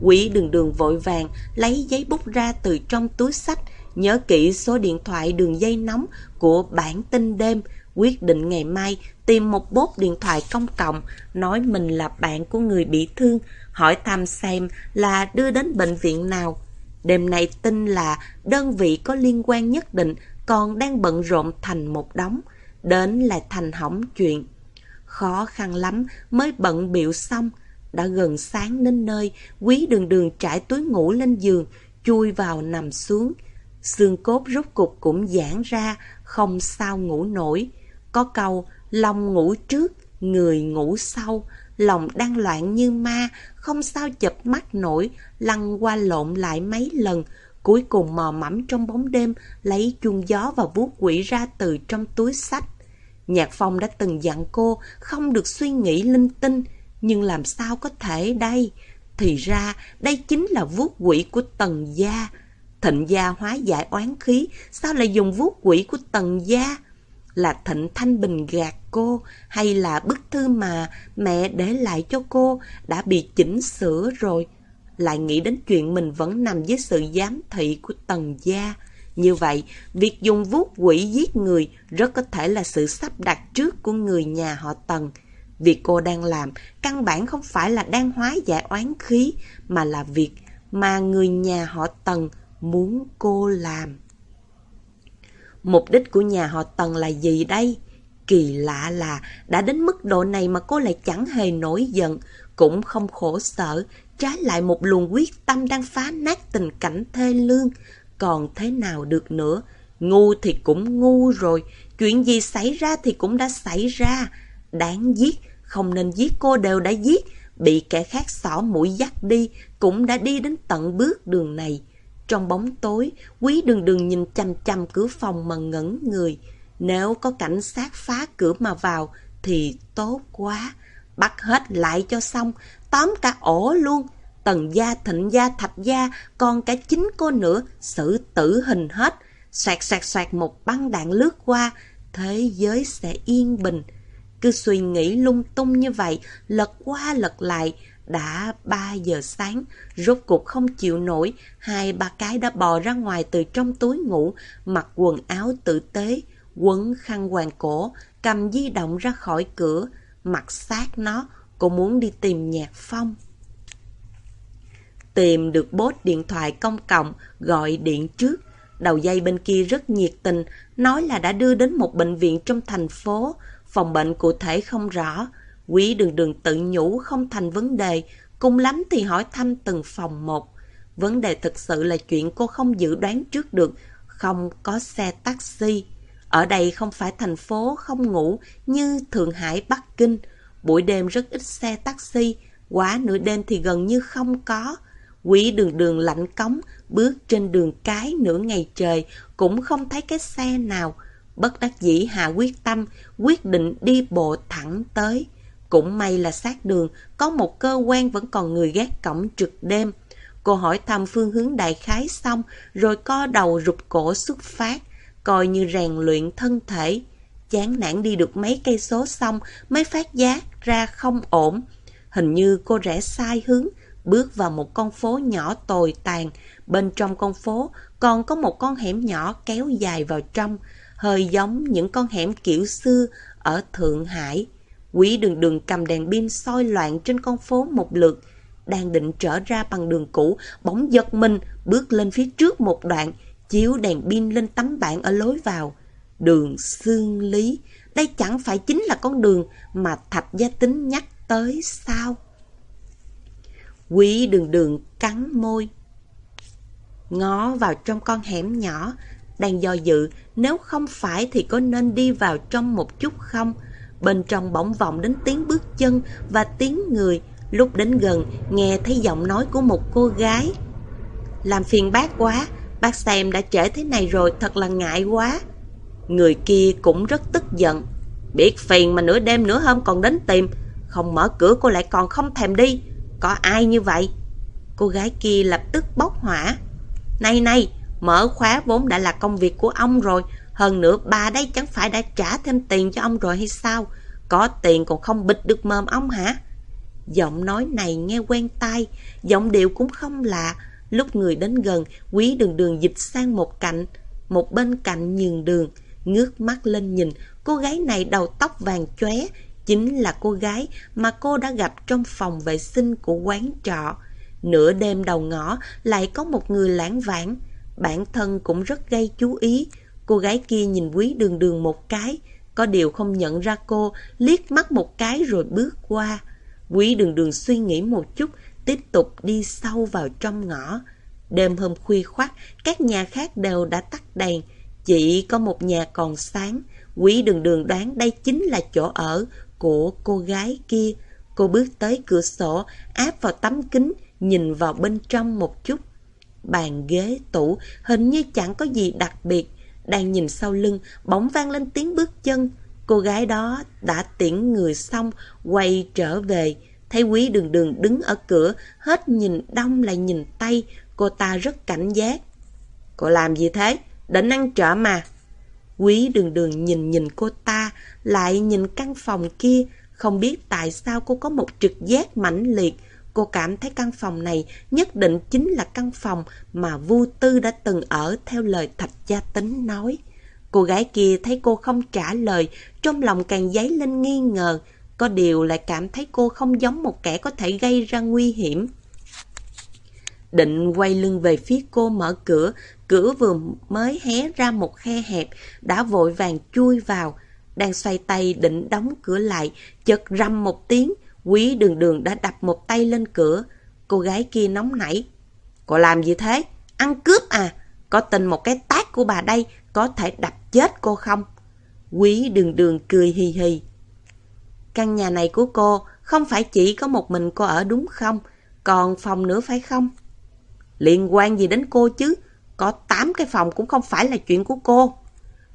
Quỷ đường đường vội vàng lấy giấy bút ra từ trong túi sách, nhớ kỹ số điện thoại đường dây nóng của bản tin đêm, quyết định ngày mai tìm một bốt điện thoại công cộng, nói mình là bạn của người bị thương, hỏi thăm xem là đưa đến bệnh viện nào. Đêm nay tin là đơn vị có liên quan nhất định còn đang bận rộn thành một đống, đến là thành hỏng chuyện. Khó khăn lắm mới bận biểu xong, đã gần sáng đến nơi, quý đường đường trải túi ngủ lên giường, chui vào nằm xuống. Xương cốt rút cục cũng giãn ra, không sao ngủ nổi. Có câu, lòng ngủ trước, người ngủ sau, lòng đang loạn như ma, không sao chập mắt nổi, lăn qua lộn lại mấy lần, cuối cùng mò mẫm trong bóng đêm, lấy chuông gió và vuốt quỷ ra từ trong túi sách. Nhạc Phong đã từng dặn cô không được suy nghĩ linh tinh, nhưng làm sao có thể đây? Thì ra, đây chính là vuốt quỷ của tần gia. Thịnh gia hóa giải oán khí, sao lại dùng vuốt quỷ của tần gia? Là Thịnh Thanh Bình gạt cô, hay là bức thư mà mẹ để lại cho cô đã bị chỉnh sửa rồi? Lại nghĩ đến chuyện mình vẫn nằm dưới sự giám thị của tần gia. Như vậy, việc dùng vuốt quỷ giết người rất có thể là sự sắp đặt trước của người nhà họ tần. Việc cô đang làm căn bản không phải là đang hóa giải oán khí, mà là việc mà người nhà họ Tần muốn cô làm. Mục đích của nhà họ Tần là gì đây? Kỳ lạ là đã đến mức độ này mà cô lại chẳng hề nổi giận, cũng không khổ sở, trái lại một luồng quyết tâm đang phá nát tình cảnh thê lương. Còn thế nào được nữa? Ngu thì cũng ngu rồi, chuyện gì xảy ra thì cũng đã xảy ra. Đáng giết không nên giết cô đều đã giết, bị kẻ khác xỏ mũi dắt đi, cũng đã đi đến tận bước đường này. Trong bóng tối, quý đường đường nhìn chăm chăm cửa phòng mà ngẩn người. Nếu có cảnh sát phá cửa mà vào, thì tốt quá. Bắt hết lại cho xong, tóm cả ổ luôn. Tần gia, thịnh gia, thạch gia, còn cả chính cô nữa, xử tử hình hết. Xoẹt xoẹt xoẹt một băng đạn lướt qua, thế giới sẽ yên bình. Cứ suy nghĩ lung tung như vậy, lật qua lật lại, đã 3 giờ sáng, rốt cuộc không chịu nổi, hai ba cái đã bò ra ngoài từ trong túi ngủ, mặc quần áo tử tế, quấn khăn hoàng cổ, cầm di động ra khỏi cửa. mặc sát nó, cô muốn đi tìm Nhạc Phong. Tìm được bốt điện thoại công cộng, gọi điện trước. Đầu dây bên kia rất nhiệt tình, nói là đã đưa đến một bệnh viện trong thành phố. Phòng bệnh cụ thể không rõ. Quý đường đường tự nhủ không thành vấn đề, cùng lắm thì hỏi thăm từng phòng một. Vấn đề thực sự là chuyện cô không dự đoán trước được, không có xe taxi. Ở đây không phải thành phố không ngủ như Thượng Hải, Bắc Kinh. Buổi đêm rất ít xe taxi, quá nửa đêm thì gần như không có. Quý đường đường lạnh cống, bước trên đường cái nửa ngày trời, cũng không thấy cái xe nào. Bất đắc dĩ hạ quyết tâm, quyết định đi bộ thẳng tới. Cũng may là sát đường, có một cơ quan vẫn còn người gác cổng trực đêm. Cô hỏi thăm phương hướng đại khái xong, rồi co đầu rụt cổ xuất phát, coi như rèn luyện thân thể. Chán nản đi được mấy cây số xong mới phát giác ra không ổn. Hình như cô rẽ sai hướng, bước vào một con phố nhỏ tồi tàn. Bên trong con phố còn có một con hẻm nhỏ kéo dài vào trong, hơi giống những con hẻm kiểu xưa ở Thượng Hải. Quý đường đường cầm đèn pin soi loạn trên con phố một lượt, đang định trở ra bằng đường cũ, bỗng giật mình, bước lên phía trước một đoạn, chiếu đèn pin lên tấm bảng ở lối vào. Đường Sương Lý, đây chẳng phải chính là con đường mà Thạch Gia Tính nhắc tới sao? Quý đường đường cắn môi. Ngó vào trong con hẻm nhỏ, đang do dự nếu không phải thì có nên đi vào trong một chút không? Bên trong bỗng vọng đến tiếng bước chân và tiếng người, lúc đến gần nghe thấy giọng nói của một cô gái. Làm phiền bác quá, bác xem đã trễ thế này rồi, thật là ngại quá. Người kia cũng rất tức giận. Biết phiền mà nửa đêm nửa hôm còn đến tìm, không mở cửa cô lại còn không thèm đi. Có ai như vậy? Cô gái kia lập tức bốc hỏa. Này này, mở khóa vốn đã là công việc của ông rồi. Hơn nữa bà đây chẳng phải đã trả thêm tiền cho ông rồi hay sao? Có tiền còn không bịt được mồm ông hả? Giọng nói này nghe quen tai, giọng điệu cũng không lạ. Lúc người đến gần, quý đường đường dịch sang một cạnh, một bên cạnh nhường đường. Ngước mắt lên nhìn, cô gái này đầu tóc vàng chóe, chính là cô gái mà cô đã gặp trong phòng vệ sinh của quán trọ. Nửa đêm đầu ngõ lại có một người lãng vãng, bản thân cũng rất gây chú ý. Cô gái kia nhìn quý đường đường một cái, có điều không nhận ra cô, liếc mắt một cái rồi bước qua. Quý đường đường suy nghĩ một chút, tiếp tục đi sâu vào trong ngõ. Đêm hôm khuya khoắt, các nhà khác đều đã tắt đèn, chỉ có một nhà còn sáng. Quý đường đường đoán đây chính là chỗ ở của cô gái kia. Cô bước tới cửa sổ, áp vào tấm kính, nhìn vào bên trong một chút. Bàn ghế, tủ, hình như chẳng có gì đặc biệt. Đang nhìn sau lưng, bỗng vang lên tiếng bước chân. Cô gái đó đã tiễn người xong, quay trở về. Thấy quý đường đường đứng ở cửa, hết nhìn đông lại nhìn tay, cô ta rất cảnh giác. Cô làm gì thế? đến ăn trọ mà. Quý đường đường nhìn nhìn cô ta, lại nhìn căn phòng kia, không biết tại sao cô có một trực giác mãnh liệt. Cô cảm thấy căn phòng này nhất định chính là căn phòng mà Vu Tư đã từng ở theo lời Thạch Gia Tính nói. Cô gái kia thấy cô không trả lời, trong lòng càng dấy lên nghi ngờ, có điều lại cảm thấy cô không giống một kẻ có thể gây ra nguy hiểm. Định quay lưng về phía cô mở cửa, cửa vừa mới hé ra một khe hẹp, đã vội vàng chui vào. Đang xoay tay định đóng cửa lại, chợt rầm một tiếng, quý đường đường đã đập một tay lên cửa. Cô gái kia nóng nảy. Cô làm gì thế? Ăn cướp à? Có tin một cái tác của bà đây có thể đập chết cô không? Quý đường đường cười hì hì. Căn nhà này của cô không phải chỉ có một mình cô ở đúng không? Còn phòng nữa phải không? Liên quan gì đến cô chứ? Có 8 cái phòng cũng không phải là chuyện của cô.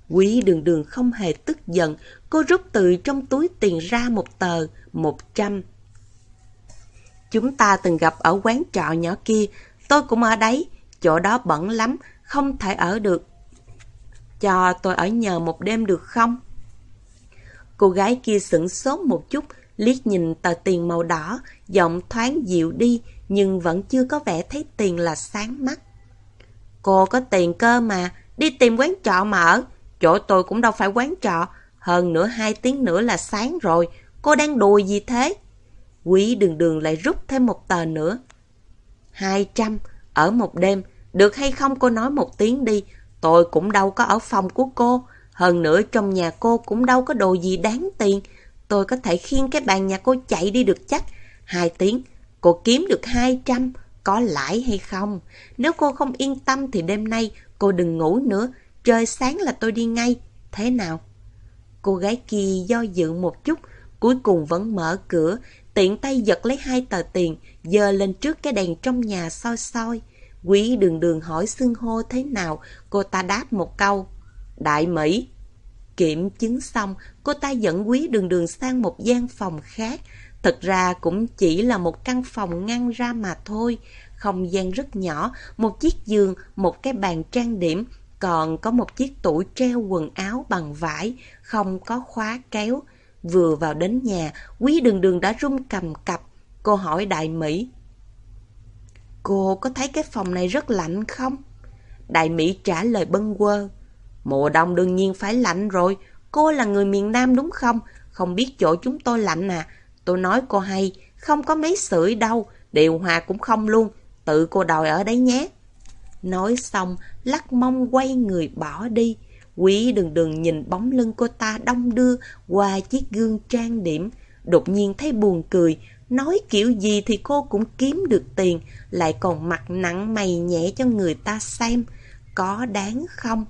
Quý đường đường không hề tức giận, cô rút từ trong túi tiền ra một tờ, một trăm. Chúng ta từng gặp ở quán trọ nhỏ kia, tôi cũng ở đấy, chỗ đó bẩn lắm, không thể ở được. Cho tôi ở nhờ một đêm được không? Cô gái kia sửng sốt một chút, liếc nhìn tờ tiền màu đỏ, giọng thoáng dịu đi, nhưng vẫn chưa có vẻ thấy tiền là sáng mắt. Cô có tiền cơ mà, đi tìm quán trọ mà ở. Chỗ tôi cũng đâu phải quán trọ, hơn nữa hai tiếng nữa là sáng rồi. cô đang đùa gì thế? Quý đường đường lại rút thêm một tờ nữa. 200 ở một đêm, được hay không cô nói một tiếng đi, tôi cũng đâu có ở phòng của cô. Hơn nữa trong nhà cô cũng đâu có đồ gì đáng tiền. Tôi có thể khiêng cái bàn nhà cô chạy đi được chắc. Hai tiếng, cô kiếm được 200, có lãi hay không? Nếu cô không yên tâm thì đêm nay cô đừng ngủ nữa. Trời sáng là tôi đi ngay. Thế nào? Cô gái kia do dự một chút, cuối cùng vẫn mở cửa, tiện tay giật lấy hai tờ tiền, dơ lên trước cái đèn trong nhà soi soi. Quý đường đường hỏi xưng hô thế nào, cô ta đáp một câu. Đại Mỹ. Kiểm chứng xong, cô ta dẫn quý đường đường sang một gian phòng khác. Thật ra cũng chỉ là một căn phòng ngăn ra mà thôi. Không gian rất nhỏ, một chiếc giường, một cái bàn trang điểm, còn có một chiếc tủ treo quần áo bằng vải, không có khóa kéo. Vừa vào đến nhà, quý đường đường đã run cầm cập. Cô hỏi Đại Mỹ. Cô có thấy cái phòng này rất lạnh không? Đại Mỹ trả lời bâng quơ. Mùa đông đương nhiên phải lạnh rồi. Cô là người miền Nam đúng không? Không biết chỗ chúng tôi lạnh à. Tôi nói cô hay, không có mấy sưởi đâu. Điều hòa cũng không luôn. Tự cô đòi ở đấy nhé. Nói xong, lắc mông quay người bỏ đi. Quý đường đường nhìn bóng lưng cô ta đông đưa qua chiếc gương trang điểm. Đột nhiên thấy buồn cười, nói kiểu gì thì cô cũng kiếm được tiền, lại còn mặt nặng mày nhẹ cho người ta xem. Có đáng không?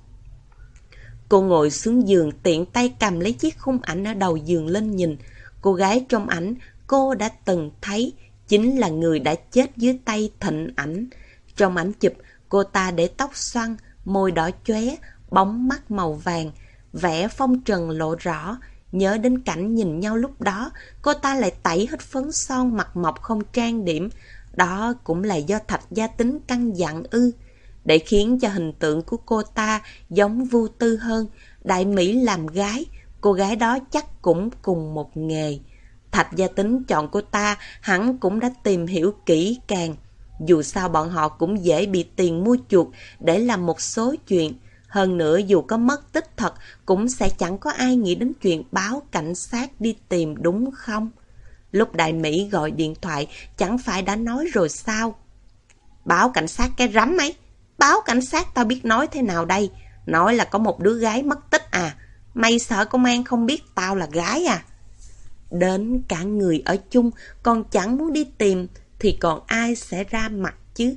Cô ngồi xuống giường tiện tay cầm lấy chiếc khung ảnh ở đầu giường lên nhìn. Cô gái trong ảnh cô đã từng thấy chính là người đã chết dưới tay thịnh ảnh. Trong ảnh chụp, cô ta để tóc xoăn, môi đỏ chóe, bóng mắt màu vàng, vẽ phong trần lộ rõ. Nhớ đến cảnh nhìn nhau lúc đó, cô ta lại tẩy hết phấn son mặt mộc không trang điểm. Đó cũng là do thạch gia tính căng dặn ư. Để khiến cho hình tượng của cô ta giống vô tư hơn, Đại Mỹ làm gái, cô gái đó chắc cũng cùng một nghề. Thạch gia tính chọn cô ta hẳn cũng đã tìm hiểu kỹ càng. Dù sao bọn họ cũng dễ bị tiền mua chuộc để làm một số chuyện. Hơn nữa, dù có mất tích thật, cũng sẽ chẳng có ai nghĩ đến chuyện báo cảnh sát đi tìm, đúng không? Lúc Đại Mỹ gọi điện thoại, chẳng phải đã nói rồi sao? Báo cảnh sát cái rắm ấy. Báo cảnh sát tao biết nói thế nào đây? Nói là có một đứa gái mất tích à? Mày sợ công an không biết tao là gái à? Đến cả người ở chung, còn chẳng muốn đi tìm thì còn ai sẽ ra mặt chứ?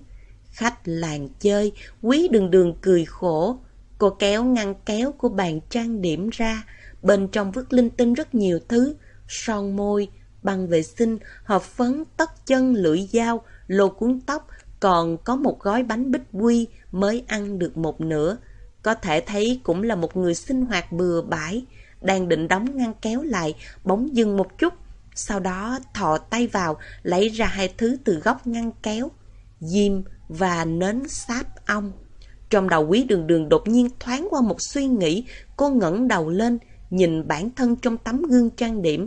Khách làng chơi, quý đường đường cười khổ. Cô kéo ngăn kéo của bàn trang điểm ra, bên trong vứt linh tinh rất nhiều thứ, son môi, băng vệ sinh, hộp phấn, tất chân, lưỡi dao, lô cuốn tóc, còn có một gói bánh bích quy mới ăn được một nửa. Có thể thấy cũng là một người sinh hoạt bừa bãi, đang định đóng ngăn kéo lại, bỗng dừng một chút, sau đó thò tay vào, lấy ra hai thứ từ góc ngăn kéo, diêm và nến sáp ong. Trong đầu quý đường đường đột nhiên thoáng qua một suy nghĩ, cô ngẩng đầu lên, nhìn bản thân trong tấm gương trang điểm.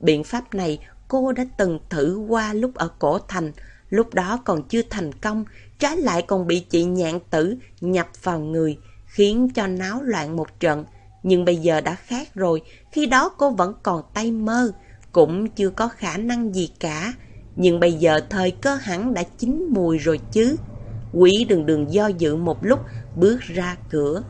Biện pháp này cô đã từng thử qua lúc ở cổ thành, lúc đó còn chưa thành công, trái lại còn bị chị nhạn tử nhập vào người, khiến cho náo loạn một trận. Nhưng bây giờ đã khác rồi, khi đó cô vẫn còn tay mơ, cũng chưa có khả năng gì cả. Nhưng bây giờ thời cơ hẳn đã chín mùi rồi chứ. Quỷ đường đường do dự một lúc, bước ra cửa.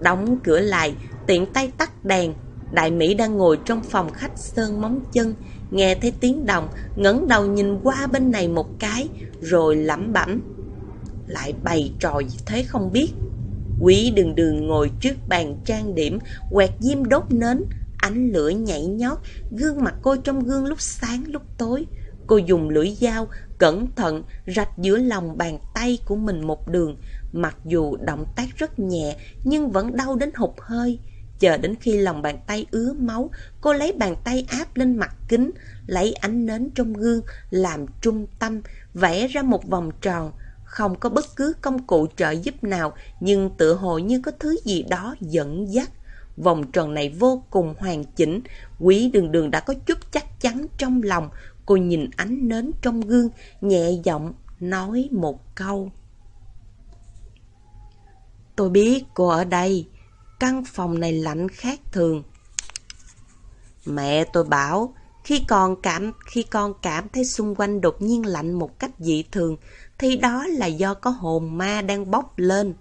Đóng cửa lại, tiện tay tắt đèn. Đại Mỹ đang ngồi trong phòng khách sơn móng chân, nghe thấy tiếng đồng ngẩng đầu nhìn qua bên này một cái, rồi lẩm bẩm. Lại bày trò gì thế không biết. Quý đường đường ngồi trước bàn trang điểm, quẹt diêm đốt nến, ánh lửa nhảy nhót, gương mặt cô trong gương lúc sáng lúc tối. Cô dùng lưỡi dao, cẩn thận, rạch giữa lòng bàn tay của mình một đường. Mặc dù động tác rất nhẹ, nhưng vẫn đau đến hụt hơi. Chờ đến khi lòng bàn tay ứa máu, cô lấy bàn tay áp lên mặt kính, lấy ánh nến trong gương, làm trung tâm, vẽ ra một vòng tròn. Không có bất cứ công cụ trợ giúp nào, nhưng tự hồ như có thứ gì đó dẫn dắt. Vòng tròn này vô cùng hoàn chỉnh, quý đường đường đã có chút chắc chắn trong lòng. Cô nhìn ánh nến trong gương, nhẹ giọng nói một câu. Tôi biết cô ở đây, căn phòng này lạnh khác thường. Mẹ tôi bảo, khi còn cảm khi con cảm thấy xung quanh đột nhiên lạnh một cách dị thường, thì đó là do có hồn ma đang bốc lên.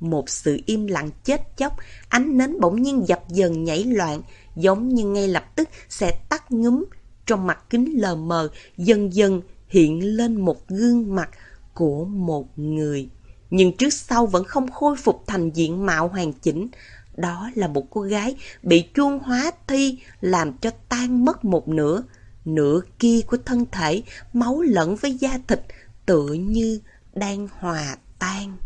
Một sự im lặng chết chóc, ánh nến bỗng nhiên dập dần nhảy loạn, giống như ngay lập tức sẽ tắt ngúm. Trong mặt kính lờ mờ, dần dần hiện lên một gương mặt của một người. Nhưng trước sau vẫn không khôi phục thành diện mạo hoàn chỉnh. Đó là một cô gái bị chuông hóa thi làm cho tan mất một nửa. Nửa kia của thân thể máu lẫn với da thịt tựa như đang hòa tan.